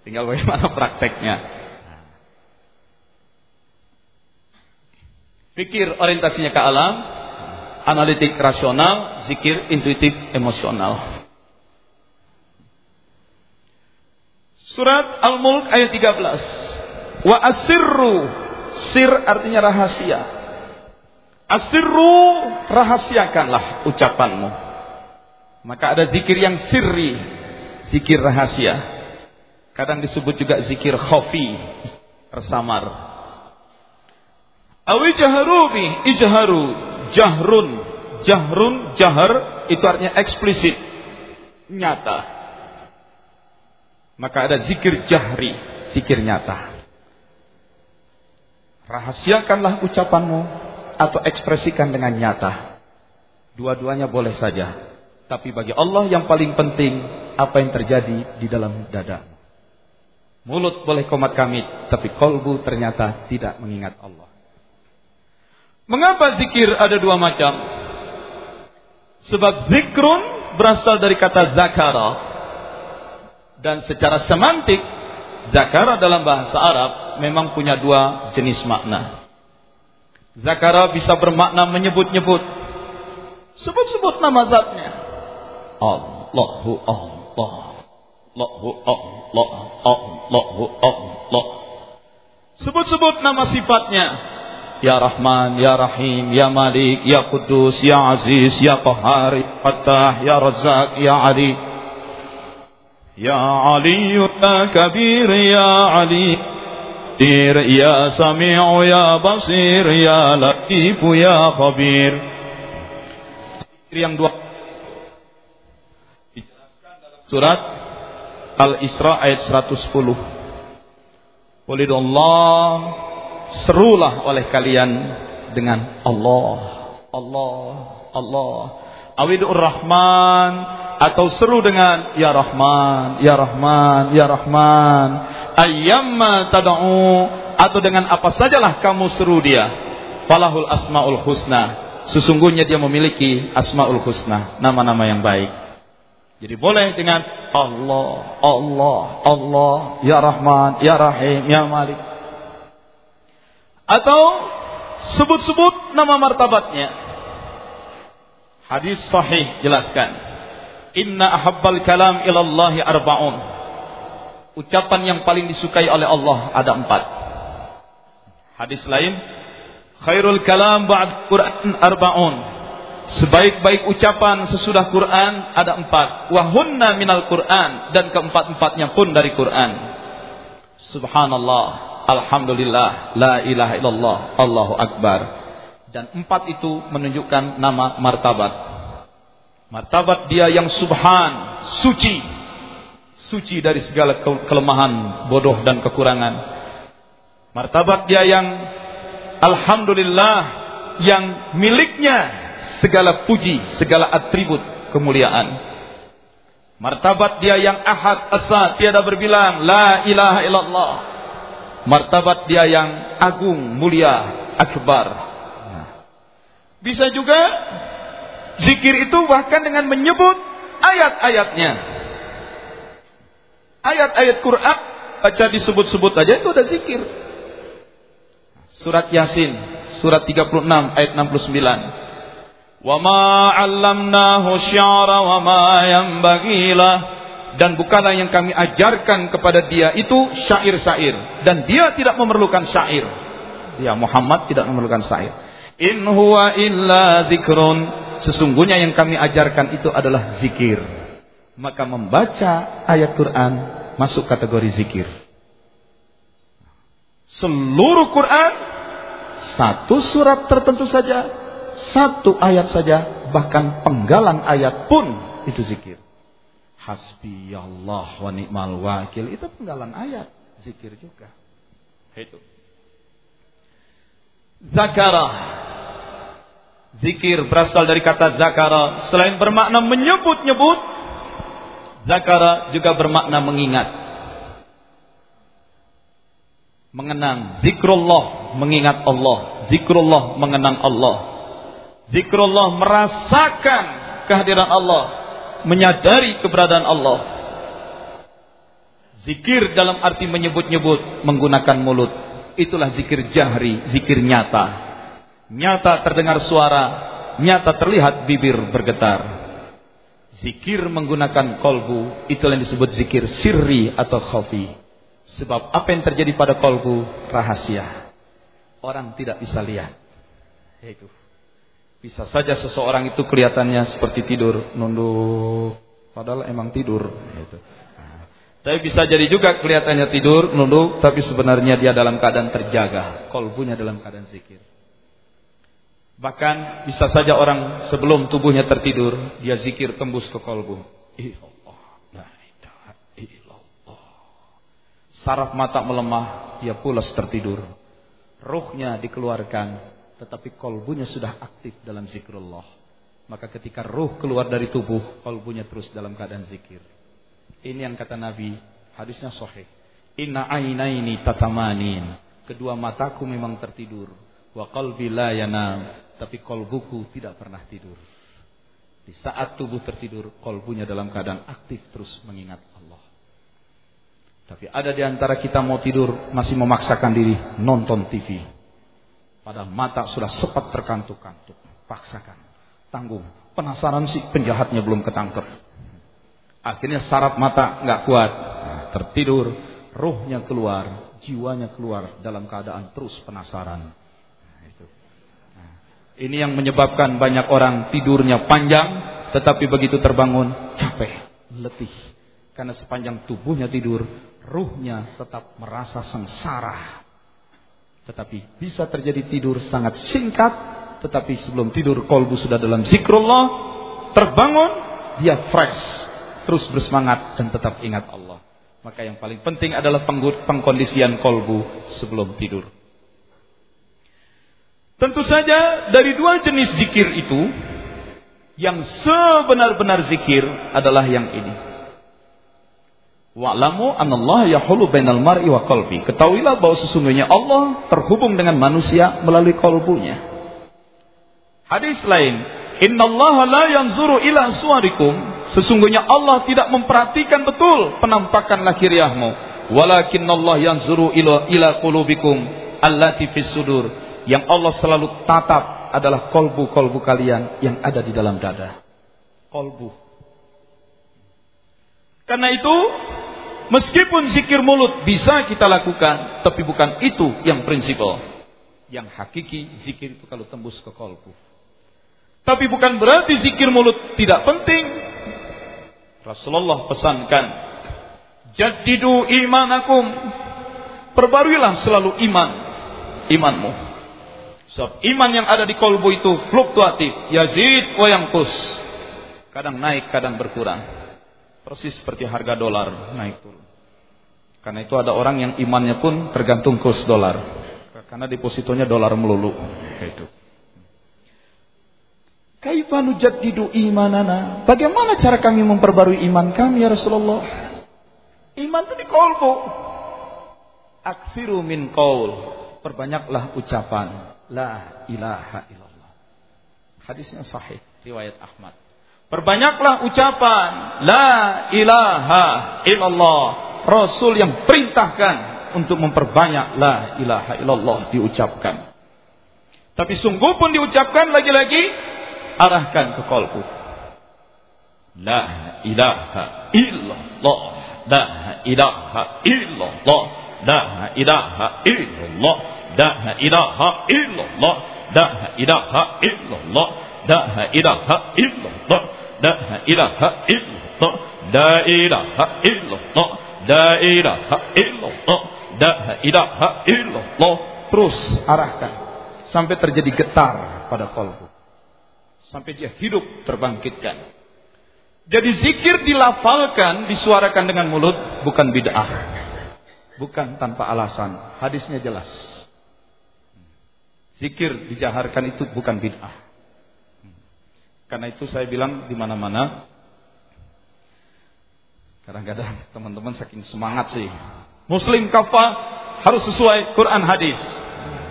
Tinggal bagaimana prakteknya. Fikir orientasinya ke alam, analitik rasional, zikir intuitif emosional. Surat Al-Mulk ayat 13. Wa asirru, sir artinya rahasia. Asirru, rahasiakanlah ucapanmu. Maka ada zikir yang sirri, zikir rahasia. Kadang disebut juga zikir khafi, tersamar. Awi jaharu bi ijharu jahrun jahrun jahar itu artinya eksplisit nyata. Maka ada zikir jahri, zikir nyata. Rahasiakanlah ucapanmu atau ekspresikan dengan nyata. Dua-duanya boleh saja. Tapi bagi Allah yang paling penting apa yang terjadi di dalam dada. Mulut boleh komat kamit, tapi kolbu ternyata tidak mengingat Allah. Mengapa zikir ada dua macam? Sebab zikrun berasal dari kata zakara. Dan secara semantik, zakara dalam bahasa Arab memang punya dua jenis makna. Zakara bisa bermakna menyebut-nyebut. Sebut-sebut nama zatnya. Allahu Allah. Allahu Allah. Allahu Allah. Sebut-sebut nama sifatnya. Ya Rahman, Ya Rahim, Ya Malik, Ya Kudus, Ya Aziz, Ya Qahar, Fattah, Ya Razak, Ya Ali. Ya Ali, Ya Kabir, Ya Ali. Ya Sami'u, Ya Basir, Ya Latif, Ya Khabir. Yang dua. Surat Al-Isra ayat 110. Walidullah serulah oleh kalian dengan Allah, Allah, Allah. Awidur Rahman atau seru dengan Ya Rahman, Ya Rahman, Ya Rahman. Ayyamma tad'u atau dengan apa sajalah kamu seru dia. Falahul asmaul husna. Sesungguhnya dia memiliki asmaul husna, nama-nama yang baik. Jadi boleh dengan Allah, Allah, Allah, Ya Rahman, Ya Rahim, Ya Malik. Atau sebut-sebut nama martabatnya. Hadis sahih jelaskan. Inna ahabbal kalam ilallahi arba'un. Ucapan yang paling disukai oleh Allah ada empat. Hadis lain. Khairul kalam ba'd Quran arba'un. Sebaik-baik ucapan sesudah Quran ada empat. Wahunna minal Quran. Dan keempat-empatnya pun dari Quran. Subhanallah. Alhamdulillah. La ilaha illallah. Allahu Akbar. Dan empat itu menunjukkan nama martabat. Martabat dia yang subhan, suci. Suci dari segala kelemahan, bodoh dan kekurangan. Martabat dia yang alhamdulillah yang miliknya segala puji, segala atribut kemuliaan. Martabat dia yang ahad asa tiada berbilang la ilaha illallah. Martabat dia yang agung, mulia, akbar. Bisa juga zikir itu bahkan dengan menyebut ayat-ayatnya. Ayat-ayat Quran baca disebut-sebut aja itu ada zikir. Surat Yasin, surat 36 ayat 69. Wa ma 'allamnahu syi'ra wa ma yanbaghi dan bukanlah yang kami ajarkan kepada dia itu syair-syair dan dia tidak memerlukan syair. Dia Muhammad tidak memerlukan syair. In huwa illa zikrun. Sesungguhnya yang kami ajarkan itu adalah zikir. Maka membaca ayat Quran masuk kategori zikir. Seluruh Quran satu surat tertentu saja, satu ayat saja, bahkan penggalan ayat pun itu zikir. Hasbi Allah wa ni'mal wakil itu penggalan ayat, zikir juga. Itu. Zakarah Zikir berasal dari kata zakara. Selain bermakna menyebut-nyebut, zakara juga bermakna mengingat. Mengenang. Zikrullah mengingat Allah. Zikrullah mengenang Allah. Zikrullah merasakan kehadiran Allah. Menyadari keberadaan Allah. Zikir dalam arti menyebut-nyebut menggunakan mulut. Itulah zikir jahri, zikir nyata nyata terdengar suara, nyata terlihat bibir bergetar. Zikir menggunakan kolbu, itu yang disebut zikir sirri atau khafi. Sebab apa yang terjadi pada kolbu, rahasia. Orang tidak bisa lihat. Itu. Bisa saja seseorang itu kelihatannya seperti tidur, nunduk. Padahal emang tidur. Itu. Tapi bisa jadi juga kelihatannya tidur, nunduk, tapi sebenarnya dia dalam keadaan terjaga. Kolbunya dalam keadaan zikir. Bahkan bisa saja orang sebelum tubuhnya tertidur, dia zikir tembus ke kolbu. Saraf mata melemah, dia pulas tertidur. Ruhnya dikeluarkan, tetapi kolbunya sudah aktif dalam zikrullah. Maka ketika ruh keluar dari tubuh, kolbunya terus dalam keadaan zikir. Ini yang kata Nabi, hadisnya sahih. Inna ainaini tatamanin. Kedua mataku memang tertidur. Wa qalbi la yanam tapi kolbuku tidak pernah tidur. Di saat tubuh tertidur, kolbunya dalam keadaan aktif terus mengingat Allah. Tapi ada di antara kita mau tidur masih memaksakan diri nonton TV. Padahal mata sudah sempat terkantuk-kantuk. Paksakan, tanggung. Penasaran sih penjahatnya belum ketangkep. Akhirnya syarat mata nggak kuat, nah, tertidur, ruhnya keluar, jiwanya keluar dalam keadaan terus penasaran. Ini yang menyebabkan banyak orang tidurnya panjang, tetapi begitu terbangun capek, letih. Karena sepanjang tubuhnya tidur, ruhnya tetap merasa sengsara. Tetapi bisa terjadi tidur sangat singkat, tetapi sebelum tidur kolbu sudah dalam zikrullah, terbangun, dia fresh, terus bersemangat dan tetap ingat Allah. Maka yang paling penting adalah pengkondisian kolbu sebelum tidur. Tentu saja dari dua jenis zikir itu yang sebenar-benar zikir adalah yang ini. Wa'lamu anallah yahulu bainal mar'i wa qalbi. Ketahuilah bahwa sesungguhnya Allah terhubung dengan manusia melalui kalbunya. Hadis lain, innallaha la yanzuru ila suwarikum. Sesungguhnya Allah tidak memperhatikan betul penampakan lahiriahmu. Walakinnallaha yanzuru ila ila qulubikum allati fis sudur yang Allah selalu tatap adalah kolbu-kolbu kalian yang ada di dalam dada. Kolbu. Karena itu, meskipun zikir mulut bisa kita lakukan, tapi bukan itu yang prinsipal. Yang hakiki zikir itu kalau tembus ke kolbu. Tapi bukan berarti zikir mulut tidak penting. Rasulullah pesankan, Jadidu imanakum. Perbaruilah selalu iman. Imanmu. Sebab iman yang ada di kolbu itu fluktuatif. Yazid wa kus. Kadang naik, kadang berkurang. Persis seperti harga dolar naik turun. Karena itu ada orang yang imannya pun tergantung kurs dolar. Karena depositonya dolar melulu. Itu. Kaifa nujaddidu imanana? Bagaimana cara kami memperbarui iman kami ya Rasulullah? Iman itu di kolbu. Aksiru min qaul. Perbanyaklah ucapan la ilaha illallah. Hadisnya sahih riwayat Ahmad. Perbanyaklah ucapan la ilaha illallah. Rasul yang perintahkan untuk memperbanyak la ilaha illallah diucapkan. Tapi sungguh pun diucapkan lagi-lagi arahkan ke kolbu. La ilaha illallah. La ilaha illallah. La ilaha illallah. La ilaha illallah. La ilaha illallah. La ilaha illallah. La ilaha illallah. La ilaha illallah. La ilaha illallah. La ilaha illallah. Terus arahkan sampai terjadi getar pada kolbu. Sampai dia hidup terbangkitkan. Jadi zikir dilafalkan, disuarakan dengan mulut bukan bid'ah. Bukan tanpa alasan. Hadisnya jelas. Zikir dijaharkan itu bukan bid'ah. Karena itu saya bilang di mana-mana kadang-kadang teman-teman saking semangat sih. Muslim kafah harus sesuai Quran hadis.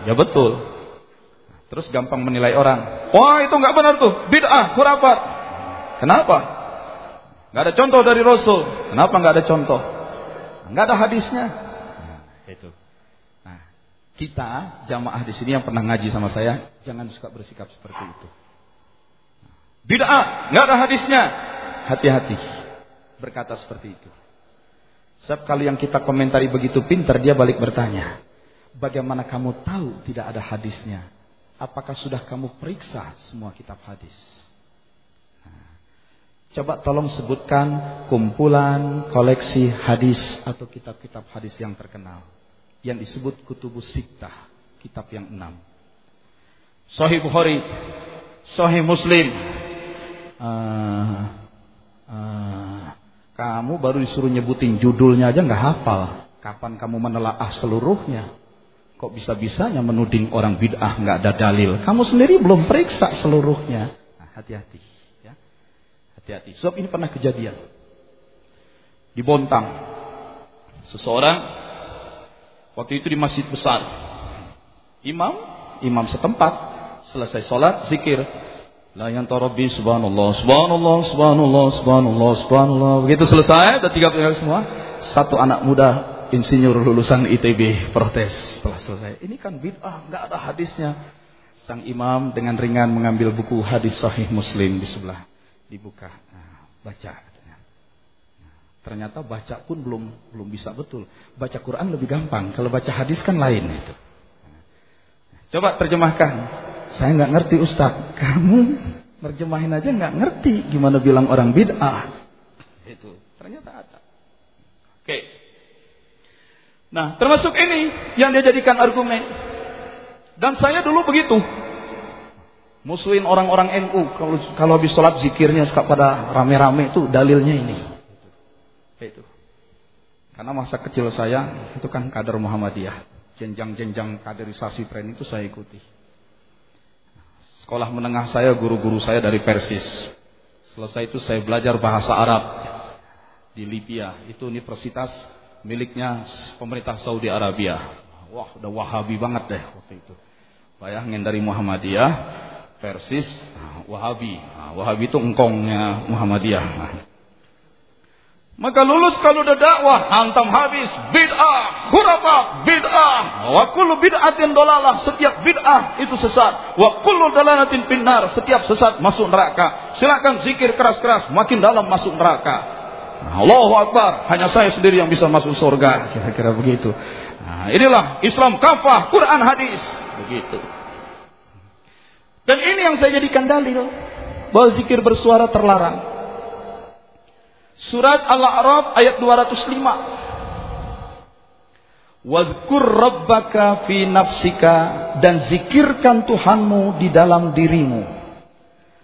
Ya betul. Terus gampang menilai orang. Wah itu nggak benar tuh, bid'ah, khurafat. Kenapa? Nggak ada contoh dari Rasul. Kenapa nggak ada contoh? Nggak ada hadisnya. Nah, itu. Kita jamaah di sini yang pernah ngaji sama saya, jangan suka bersikap seperti itu. Bid'ah, nggak ada hadisnya. Hati-hati berkata seperti itu. Sebab kalau yang kita komentari begitu pintar, dia balik bertanya, bagaimana kamu tahu tidak ada hadisnya? Apakah sudah kamu periksa semua kitab hadis? Nah, coba tolong sebutkan kumpulan koleksi hadis atau kitab-kitab hadis yang terkenal. Yang disebut kutubus sittah, kitab yang enam. Sahih Bukhari, Sahih Muslim, uh, uh, kamu baru disuruh nyebutin judulnya aja nggak hafal. Kapan kamu menelaah seluruhnya? Kok bisa-bisanya menuding orang bid'ah nggak ada dalil? Kamu sendiri belum periksa seluruhnya. Nah, hati-hati, ya. Hati-hati. Sebab ini pernah kejadian di Bontang. Seseorang waktu itu di masjid besar. Imam, imam setempat selesai sholat zikir. La yang tarabi subhanallah, subhanallah, subhanallah, subhanallah, subhanallah. Begitu selesai, ada tiga semua. Satu anak muda insinyur lulusan ITB protes setelah selesai. Ini kan bid'ah, nggak ada hadisnya. Sang imam dengan ringan mengambil buku hadis sahih Muslim di sebelah dibuka, nah, baca. Ternyata baca pun belum belum bisa betul. Baca Quran lebih gampang, kalau baca hadis kan lain itu. Coba terjemahkan. Saya nggak ngerti Ustaz. Kamu terjemahin aja nggak ngerti gimana bilang orang bid'ah. Itu ternyata ada. Oke. Nah, termasuk ini yang dia jadikan argumen. Dan saya dulu begitu. Musuhin orang-orang NU kalau kalau habis sholat zikirnya suka pada rame-rame itu dalilnya ini. Itu. Karena masa kecil saya itu kan kader Muhammadiyah. Jenjang-jenjang kaderisasi tren itu saya ikuti. Sekolah menengah saya guru-guru saya dari Persis. Selesai itu saya belajar bahasa Arab di Libya. Itu universitas miliknya pemerintah Saudi Arabia. Wah, udah wahabi banget deh waktu itu. Bayangin dari Muhammadiyah, Persis, nah, wahabi. Nah, wahabi itu engkongnya Muhammadiyah. Nah. Maka lulus kalau udah dakwah, hantam habis, bid'ah, khurafat, bid'ah, wa kullu bid'atin dolalah, setiap bid'ah itu sesat, wa kullu dalalatin pinnar, setiap sesat masuk neraka. Silakan zikir keras-keras, makin dalam masuk neraka. Allahu Akbar, hanya saya sendiri yang bisa masuk surga, kira-kira begitu. Nah, inilah Islam kafah, Quran hadis, begitu. Dan ini yang saya jadikan dalil bahwa zikir bersuara terlarang. Surat Al-A'raf ayat 205. Wadhkur rabbaka fi nafsika dan zikirkan Tuhanmu di dalam dirimu.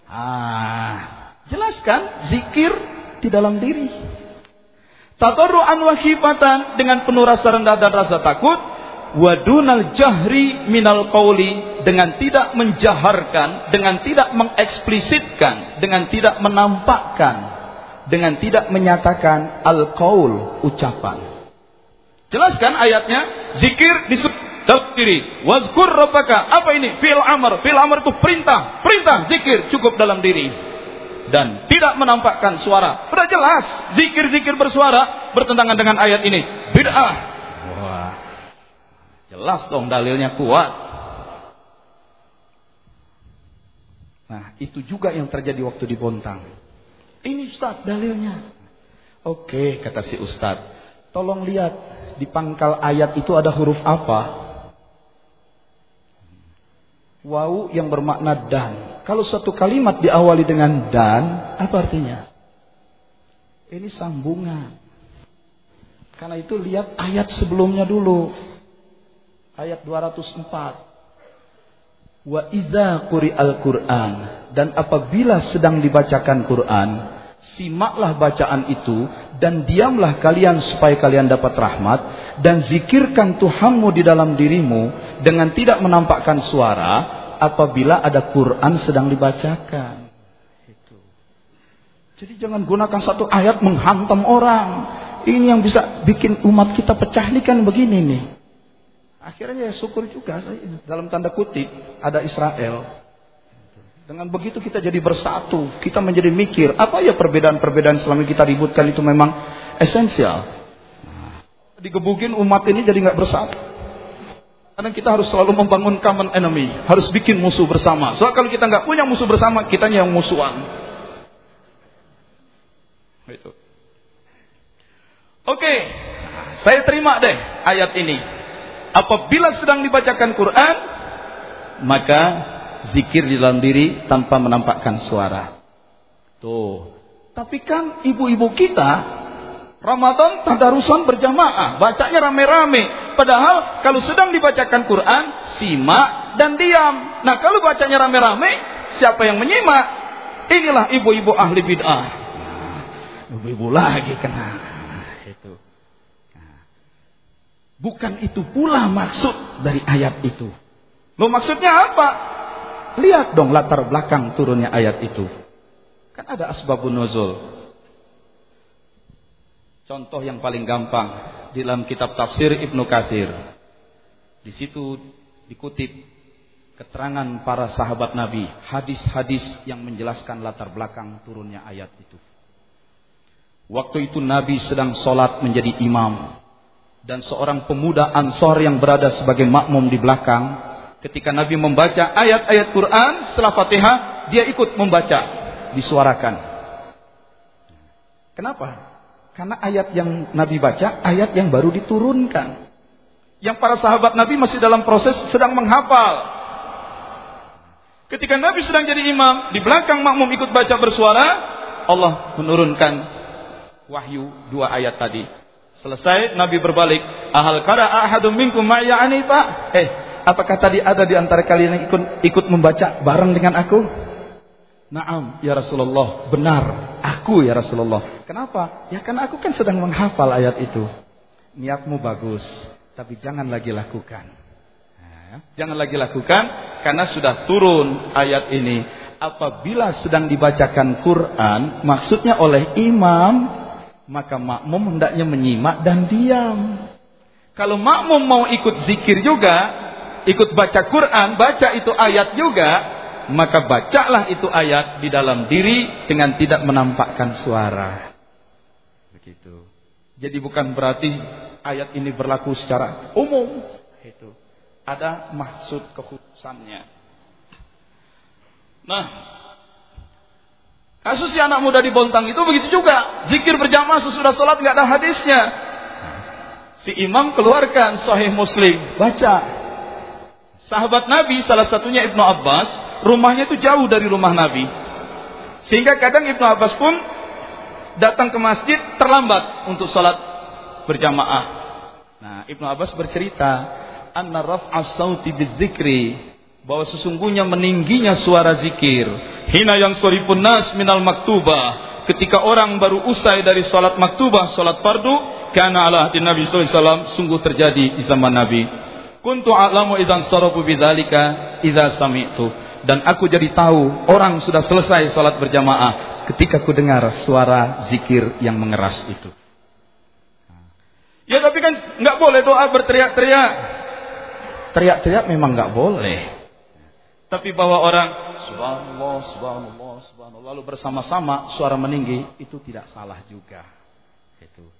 Ah, jelaskan zikir di dalam diri. Tadarruan wa dengan penuh rasa rendah dan rasa takut wadunal jahri minal qauli dengan tidak menjaharkan, dengan tidak mengeksplisitkan, dengan tidak menampakkan dengan tidak menyatakan al-qaul ucapan. Jelaskan ayatnya, zikir di dalam diri. Wazkur rabbaka. Apa ini? Fil amr. Fil amr itu perintah. Perintah zikir cukup dalam diri. Dan tidak menampakkan suara. Sudah jelas. Zikir-zikir bersuara bertentangan dengan ayat ini. Bid'ah. Wah. Jelas dong dalilnya kuat. Nah, itu juga yang terjadi waktu di Bontang. Ini Ustaz dalilnya. Oke, kata si Ustaz. Tolong lihat di pangkal ayat itu ada huruf apa? Wau yang bermakna dan. Kalau satu kalimat diawali dengan dan, apa artinya? Ini sambungan. Karena itu lihat ayat sebelumnya dulu. Ayat 204. Wa idza quri'al Qur'an dan apabila sedang dibacakan Quran, simaklah bacaan itu dan diamlah kalian supaya kalian dapat rahmat dan zikirkan Tuhanmu di dalam dirimu dengan tidak menampakkan suara apabila ada Quran sedang dibacakan. Itu. Jadi jangan gunakan satu ayat menghantam orang. Ini yang bisa bikin umat kita pecah nih kan begini nih. Akhirnya ya syukur juga dalam tanda kutip ada Israel. Dengan begitu kita jadi bersatu, kita menjadi mikir, apa ya perbedaan-perbedaan selama kita ributkan itu memang esensial. Nah, digebukin umat ini jadi nggak bersatu. Karena kita harus selalu membangun common enemy, harus bikin musuh bersama. Soal kalau kita nggak punya musuh bersama, kita yang musuhan. Itu. Oke, saya terima deh ayat ini apabila sedang dibacakan Quran maka zikir di dalam diri tanpa menampakkan suara. Tuh. Tapi kan ibu-ibu kita Ramadan tadarusan berjamaah, bacanya rame-rame. Padahal kalau sedang dibacakan Quran, simak dan diam. Nah, kalau bacanya rame-rame, siapa yang menyimak? Inilah ibu-ibu ahli bid'ah. ibu-ibu lagi kena. Bukan itu pula maksud dari ayat itu. Lo maksudnya apa? Lihat dong latar belakang turunnya ayat itu. Kan ada asbabun nuzul. Contoh yang paling gampang di dalam kitab tafsir Ibnu Katsir. Di situ dikutip keterangan para sahabat Nabi, hadis-hadis yang menjelaskan latar belakang turunnya ayat itu. Waktu itu Nabi sedang sholat menjadi imam dan seorang pemuda Ansor yang berada sebagai makmum di belakang ketika Nabi membaca ayat-ayat Quran setelah Fatihah dia ikut membaca disuarakan. Kenapa? Karena ayat yang Nabi baca ayat yang baru diturunkan. Yang para sahabat Nabi masih dalam proses sedang menghafal. Ketika Nabi sedang jadi imam di belakang makmum ikut baca bersuara Allah menurunkan wahyu dua ayat tadi. Selesai Nabi berbalik, ahal kada ahadum minkum ma'ya Pak? Eh, apakah tadi ada di antara kalian yang ikut ikut membaca bareng dengan aku? Naam, ya Rasulullah. Benar, aku ya Rasulullah. Kenapa? Ya karena aku kan sedang menghafal ayat itu. Niatmu bagus, tapi jangan lagi lakukan. Nah, jangan lagi lakukan karena sudah turun ayat ini. Apabila sedang dibacakan Quran, maksudnya oleh imam, maka makmum hendaknya menyimak dan diam. Kalau makmum mau ikut zikir juga, ikut baca Quran, baca itu ayat juga, maka bacalah itu ayat di dalam diri dengan tidak menampakkan suara. Gitu. Jadi bukan berarti ayat ini berlaku secara umum. Itu. Ada maksud kekhususannya. Nah, kasus si anak muda di Bontang itu begitu juga. Zikir berjamaah sesudah sholat nggak ada hadisnya. Si imam keluarkan Sahih Muslim, baca. Sahabat Nabi salah satunya Ibnu Abbas, rumahnya itu jauh dari rumah Nabi. Sehingga kadang Ibnu Abbas pun datang ke masjid terlambat untuk sholat berjamaah. Nah, Ibnu Abbas bercerita, anna raf'as sauti bidzikri bahwa sesungguhnya meningginya suara zikir hina yang soripun nas minal maktubah ketika orang baru usai dari salat maktubah salat fardu kana ala hati Nabi SAW sungguh terjadi di zaman Nabi kuntu a'lamu idzan sarafu bidzalika idza sami'tu. Dan aku jadi tahu orang sudah selesai salat berjamaah ketika ku dengar suara zikir yang mengeras itu. Ya tapi kan nggak boleh doa berteriak-teriak. Teriak-teriak memang nggak boleh. Tapi bahwa orang subhanallah, subhanallah, subhanallah lalu bersama-sama suara meninggi itu tidak salah juga. Itu.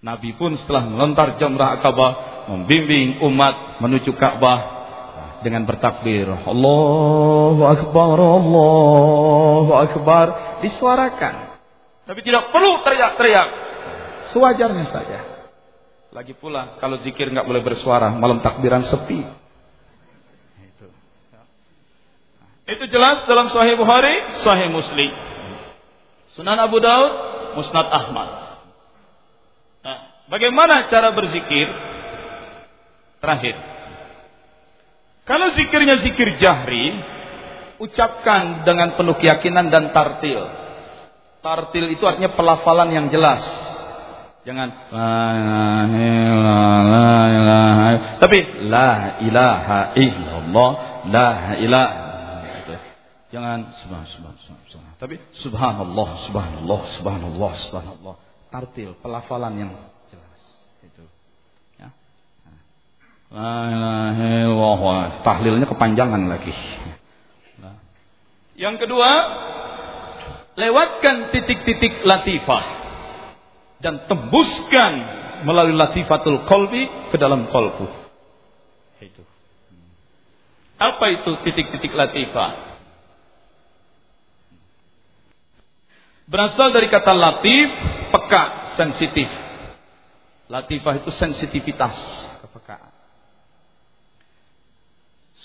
Nabi pun setelah melontar jamrah Akabah membimbing umat menuju Ka'bah dengan bertakbir Allahu akbar Allahu akbar disuarakan. Tapi tidak perlu teriak-teriak. Sewajarnya saja. Lagi pula kalau zikir nggak boleh bersuara, malam takbiran sepi. Itu jelas dalam Sahih Bukhari, Sahih Muslim. Sunan Abu Daud, Musnad Ahmad. Bagaimana cara berzikir? Terakhir. Kalau zikirnya zikir jahri, ucapkan dengan penuh keyakinan dan tartil. Tartil itu artinya pelafalan yang jelas. Jangan tapi la ilaha illallah la ilaha Jangan subhanallah, subhanallah, subhanallah. Tapi subhanallah, subhanallah, subhanallah, subhanallah. Tartil, pelafalan yang jelas. Itu. Ya. La Tahlilnya kepanjangan lagi. Nah. Yang kedua, lewatkan titik-titik latifah dan tembuskan melalui latifatul kolbi ke dalam kolbu. Itu. Apa itu titik-titik latifah? Berasal dari kata latif, peka, sensitif. Latifah itu sensitivitas, kepekaan.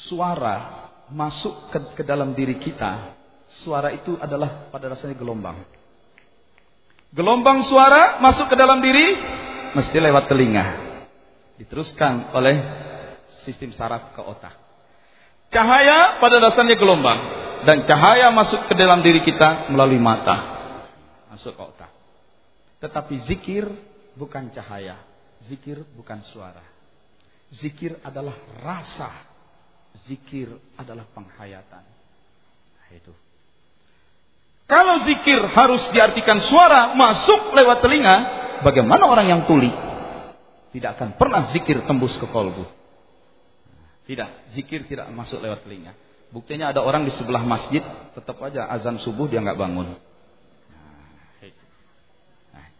Suara masuk ke, ke dalam diri kita. Suara itu adalah pada dasarnya gelombang. Gelombang suara masuk ke dalam diri mesti lewat telinga. Diteruskan oleh sistem saraf ke otak. Cahaya pada dasarnya gelombang dan cahaya masuk ke dalam diri kita melalui mata masuk ke otak. Tetapi zikir bukan cahaya, zikir bukan suara. Zikir adalah rasa, zikir adalah penghayatan. Nah, itu. Kalau zikir harus diartikan suara masuk lewat telinga, bagaimana orang yang tuli? Tidak akan pernah zikir tembus ke kolbu. Tidak, zikir tidak masuk lewat telinga. Buktinya ada orang di sebelah masjid, tetap aja azan subuh dia nggak bangun.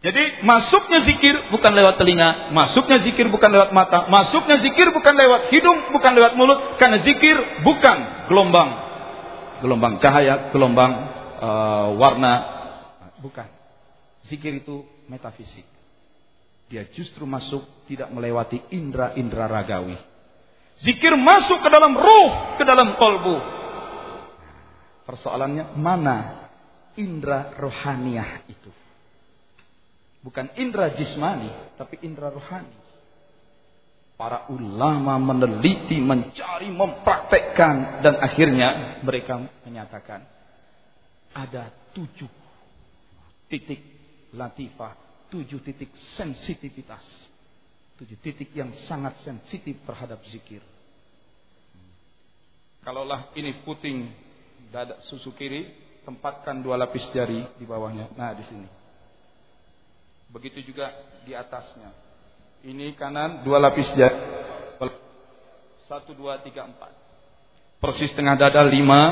Jadi masuknya zikir bukan lewat telinga, masuknya zikir bukan lewat mata, masuknya zikir bukan lewat hidung, bukan lewat mulut, karena zikir bukan gelombang, gelombang cahaya, gelombang uh, warna, bukan. Zikir itu metafisik. Dia justru masuk tidak melewati indera-indera ragawi. Zikir masuk ke dalam ruh, ke dalam kolbu. Persoalannya mana indera rohaniah itu? Bukan indera jismani, tapi indera rohani. Para ulama meneliti, mencari, mempraktekkan. Dan akhirnya mereka menyatakan. Ada tujuh titik latifah. Tujuh titik sensitivitas. Tujuh titik yang sangat sensitif terhadap zikir. Kalaulah ini puting dada susu kiri, tempatkan dua lapis jari di bawahnya. Nah, di sini. Begitu juga di atasnya. Ini kanan dua lapis jari. Satu, dua, tiga, empat. Persis tengah dada lima,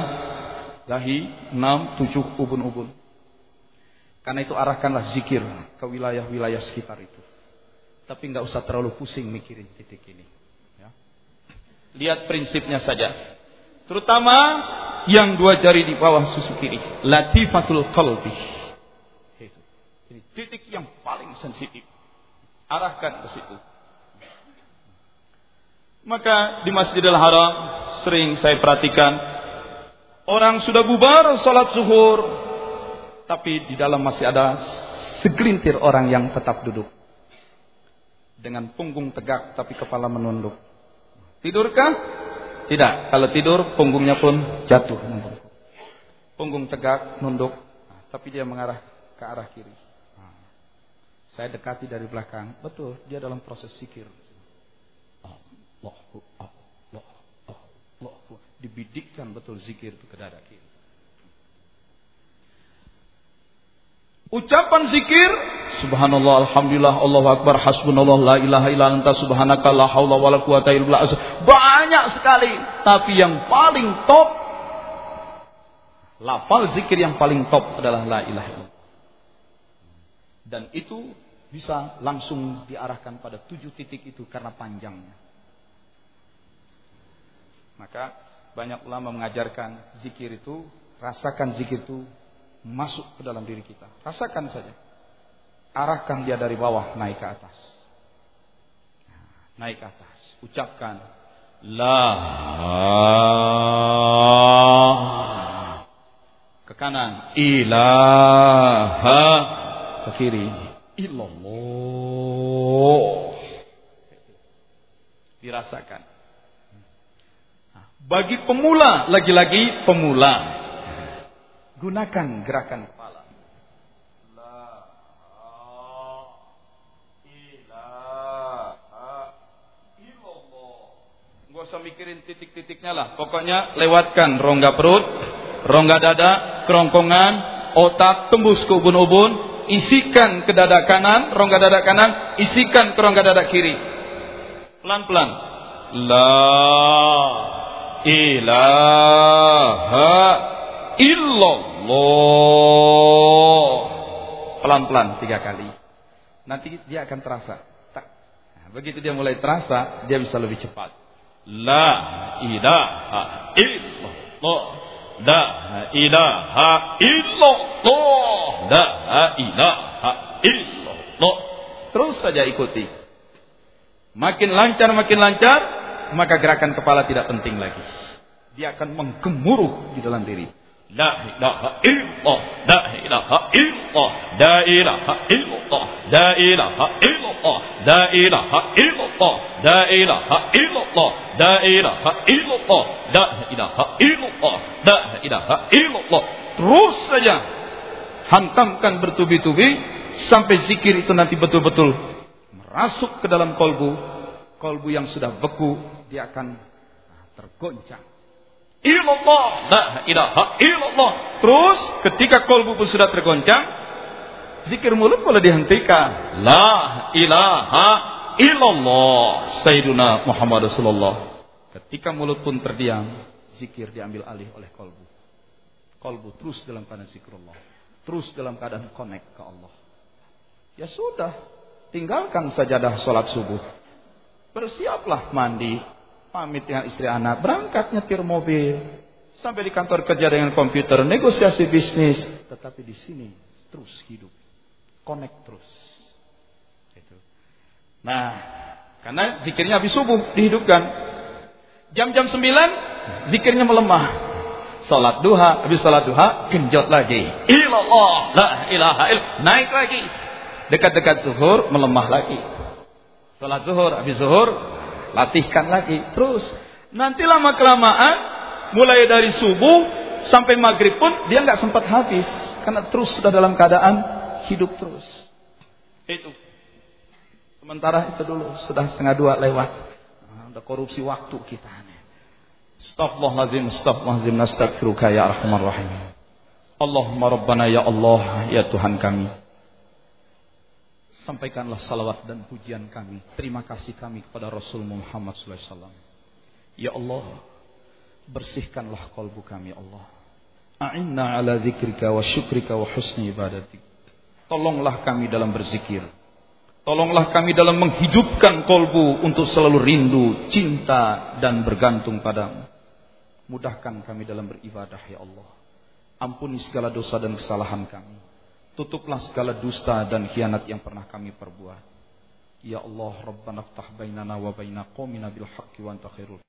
dahi enam, tujuh ubun-ubun. Karena itu arahkanlah zikir ke wilayah-wilayah sekitar itu. Tapi nggak usah terlalu pusing mikirin titik ini. Ya. Lihat prinsipnya saja. Terutama yang dua jari di bawah susu kiri. Latifatul qalbi. Titik yang paling sensitif. Arahkan ke situ. Maka di Masjidil Haram sering saya perhatikan orang sudah bubar salat zuhur tapi di dalam masih ada segelintir orang yang tetap duduk dengan punggung tegak tapi kepala menunduk. Tidurkah? Tidak. Kalau tidur punggungnya pun jatuh. Punggung tegak, nunduk, tapi dia mengarah ke arah kiri. Saya dekati dari belakang. Betul, dia dalam proses sikir. Allahu Allah, Allah. Dibidikkan betul zikir itu ke dada kiri. Ucapan zikir Subhanallah, Alhamdulillah, Allahu Akbar, Hasbunallah, La ilaha illa anta subhanaka, la hawla wa la quwata illa. Banyak sekali. Tapi yang paling top, lafal zikir yang paling top adalah La ilaha illallah. Dan itu bisa langsung diarahkan pada tujuh titik itu karena panjangnya. Maka banyak ulama mengajarkan zikir itu, rasakan zikir itu masuk ke dalam diri kita. Rasakan saja. Arahkan dia dari bawah naik ke atas. Naik ke atas. Ucapkan la ke kanan ilaha ke kiri illallah dirasakan bagi pemula, lagi-lagi pemula. Gunakan gerakan kepala. Gak usah mikirin titik-titiknya lah. Pokoknya lewatkan rongga perut, rongga dada, kerongkongan, otak, tembus ke ubun-ubun, isikan ke dada kanan, rongga dada kanan, isikan ke rongga dada kiri. Pelan-pelan. La ilaha illallah. Pelan-pelan tiga kali. Nanti dia akan terasa. Nah, begitu dia mulai terasa, dia bisa lebih cepat. La ilaha illallah. La ilaha illallah. La ilaha illallah. Terus saja ikuti. Makin lancar, makin lancar, maka gerakan kepala tidak penting lagi. Dia akan menggemuruh di dalam diri. Terus saja hantamkan bertubi-tubi sampai zikir itu nanti betul-betul merasuk ke dalam kolbu, kolbu yang sudah beku dia akan tergoncang. Illallah, la ilaha illallah. Terus ketika kolbu pun sudah tergoncang, zikir mulut boleh dihentikan. La ilaha illallah. Sayyiduna Muhammad Rasulullah. Ketika mulut pun terdiam, zikir diambil alih oleh kolbu. Kolbu terus dalam keadaan zikrullah. Terus dalam keadaan connect ke Allah. Ya sudah, tinggalkan sajadah sholat subuh. Bersiaplah mandi, pamit dengan istri anak, berangkat nyetir mobil, sampai di kantor kerja dengan komputer, negosiasi bisnis, tetapi di sini terus hidup, connect terus. Itu. Nah, karena zikirnya habis subuh dihidupkan. Jam-jam 9 zikirnya melemah. Salat duha, habis salat duha genjot lagi. Ilallah, la ilaha illallah, naik lagi. Dekat-dekat zuhur melemah lagi. Salat zuhur, habis zuhur latihkan lagi terus. Nanti lama kelamaan mulai dari subuh sampai maghrib pun dia nggak sempat habis. Karena terus sudah dalam keadaan hidup terus. Itu. Sementara itu dulu sudah setengah dua lewat. Ada korupsi waktu kita. Astaghfirullahaladzim, astaghfirullahaladzim, nastaghfiruka ya arhamar rahim. Allahumma rabbana ya Allah, ya Tuhan kami. Sampaikanlah salawat dan pujian kami. Terima kasih kami kepada Rasul Muhammad SAW. Ya Allah, bersihkanlah kolbu kami, ya Allah. A'inna ala zikrika wa syukrika wa husni ibadatik. Tolonglah kami dalam berzikir. Tolonglah kami dalam menghidupkan kolbu untuk selalu rindu, cinta dan bergantung padamu. Mudahkan kami dalam beribadah ya Allah. Ampuni segala dosa dan kesalahan kami. Tutuplah segala dusta dan khianat yang pernah kami perbuat. Ya Allah, Rabbana ftah bainana wa baina qawmina bil haqqi wa anta khairul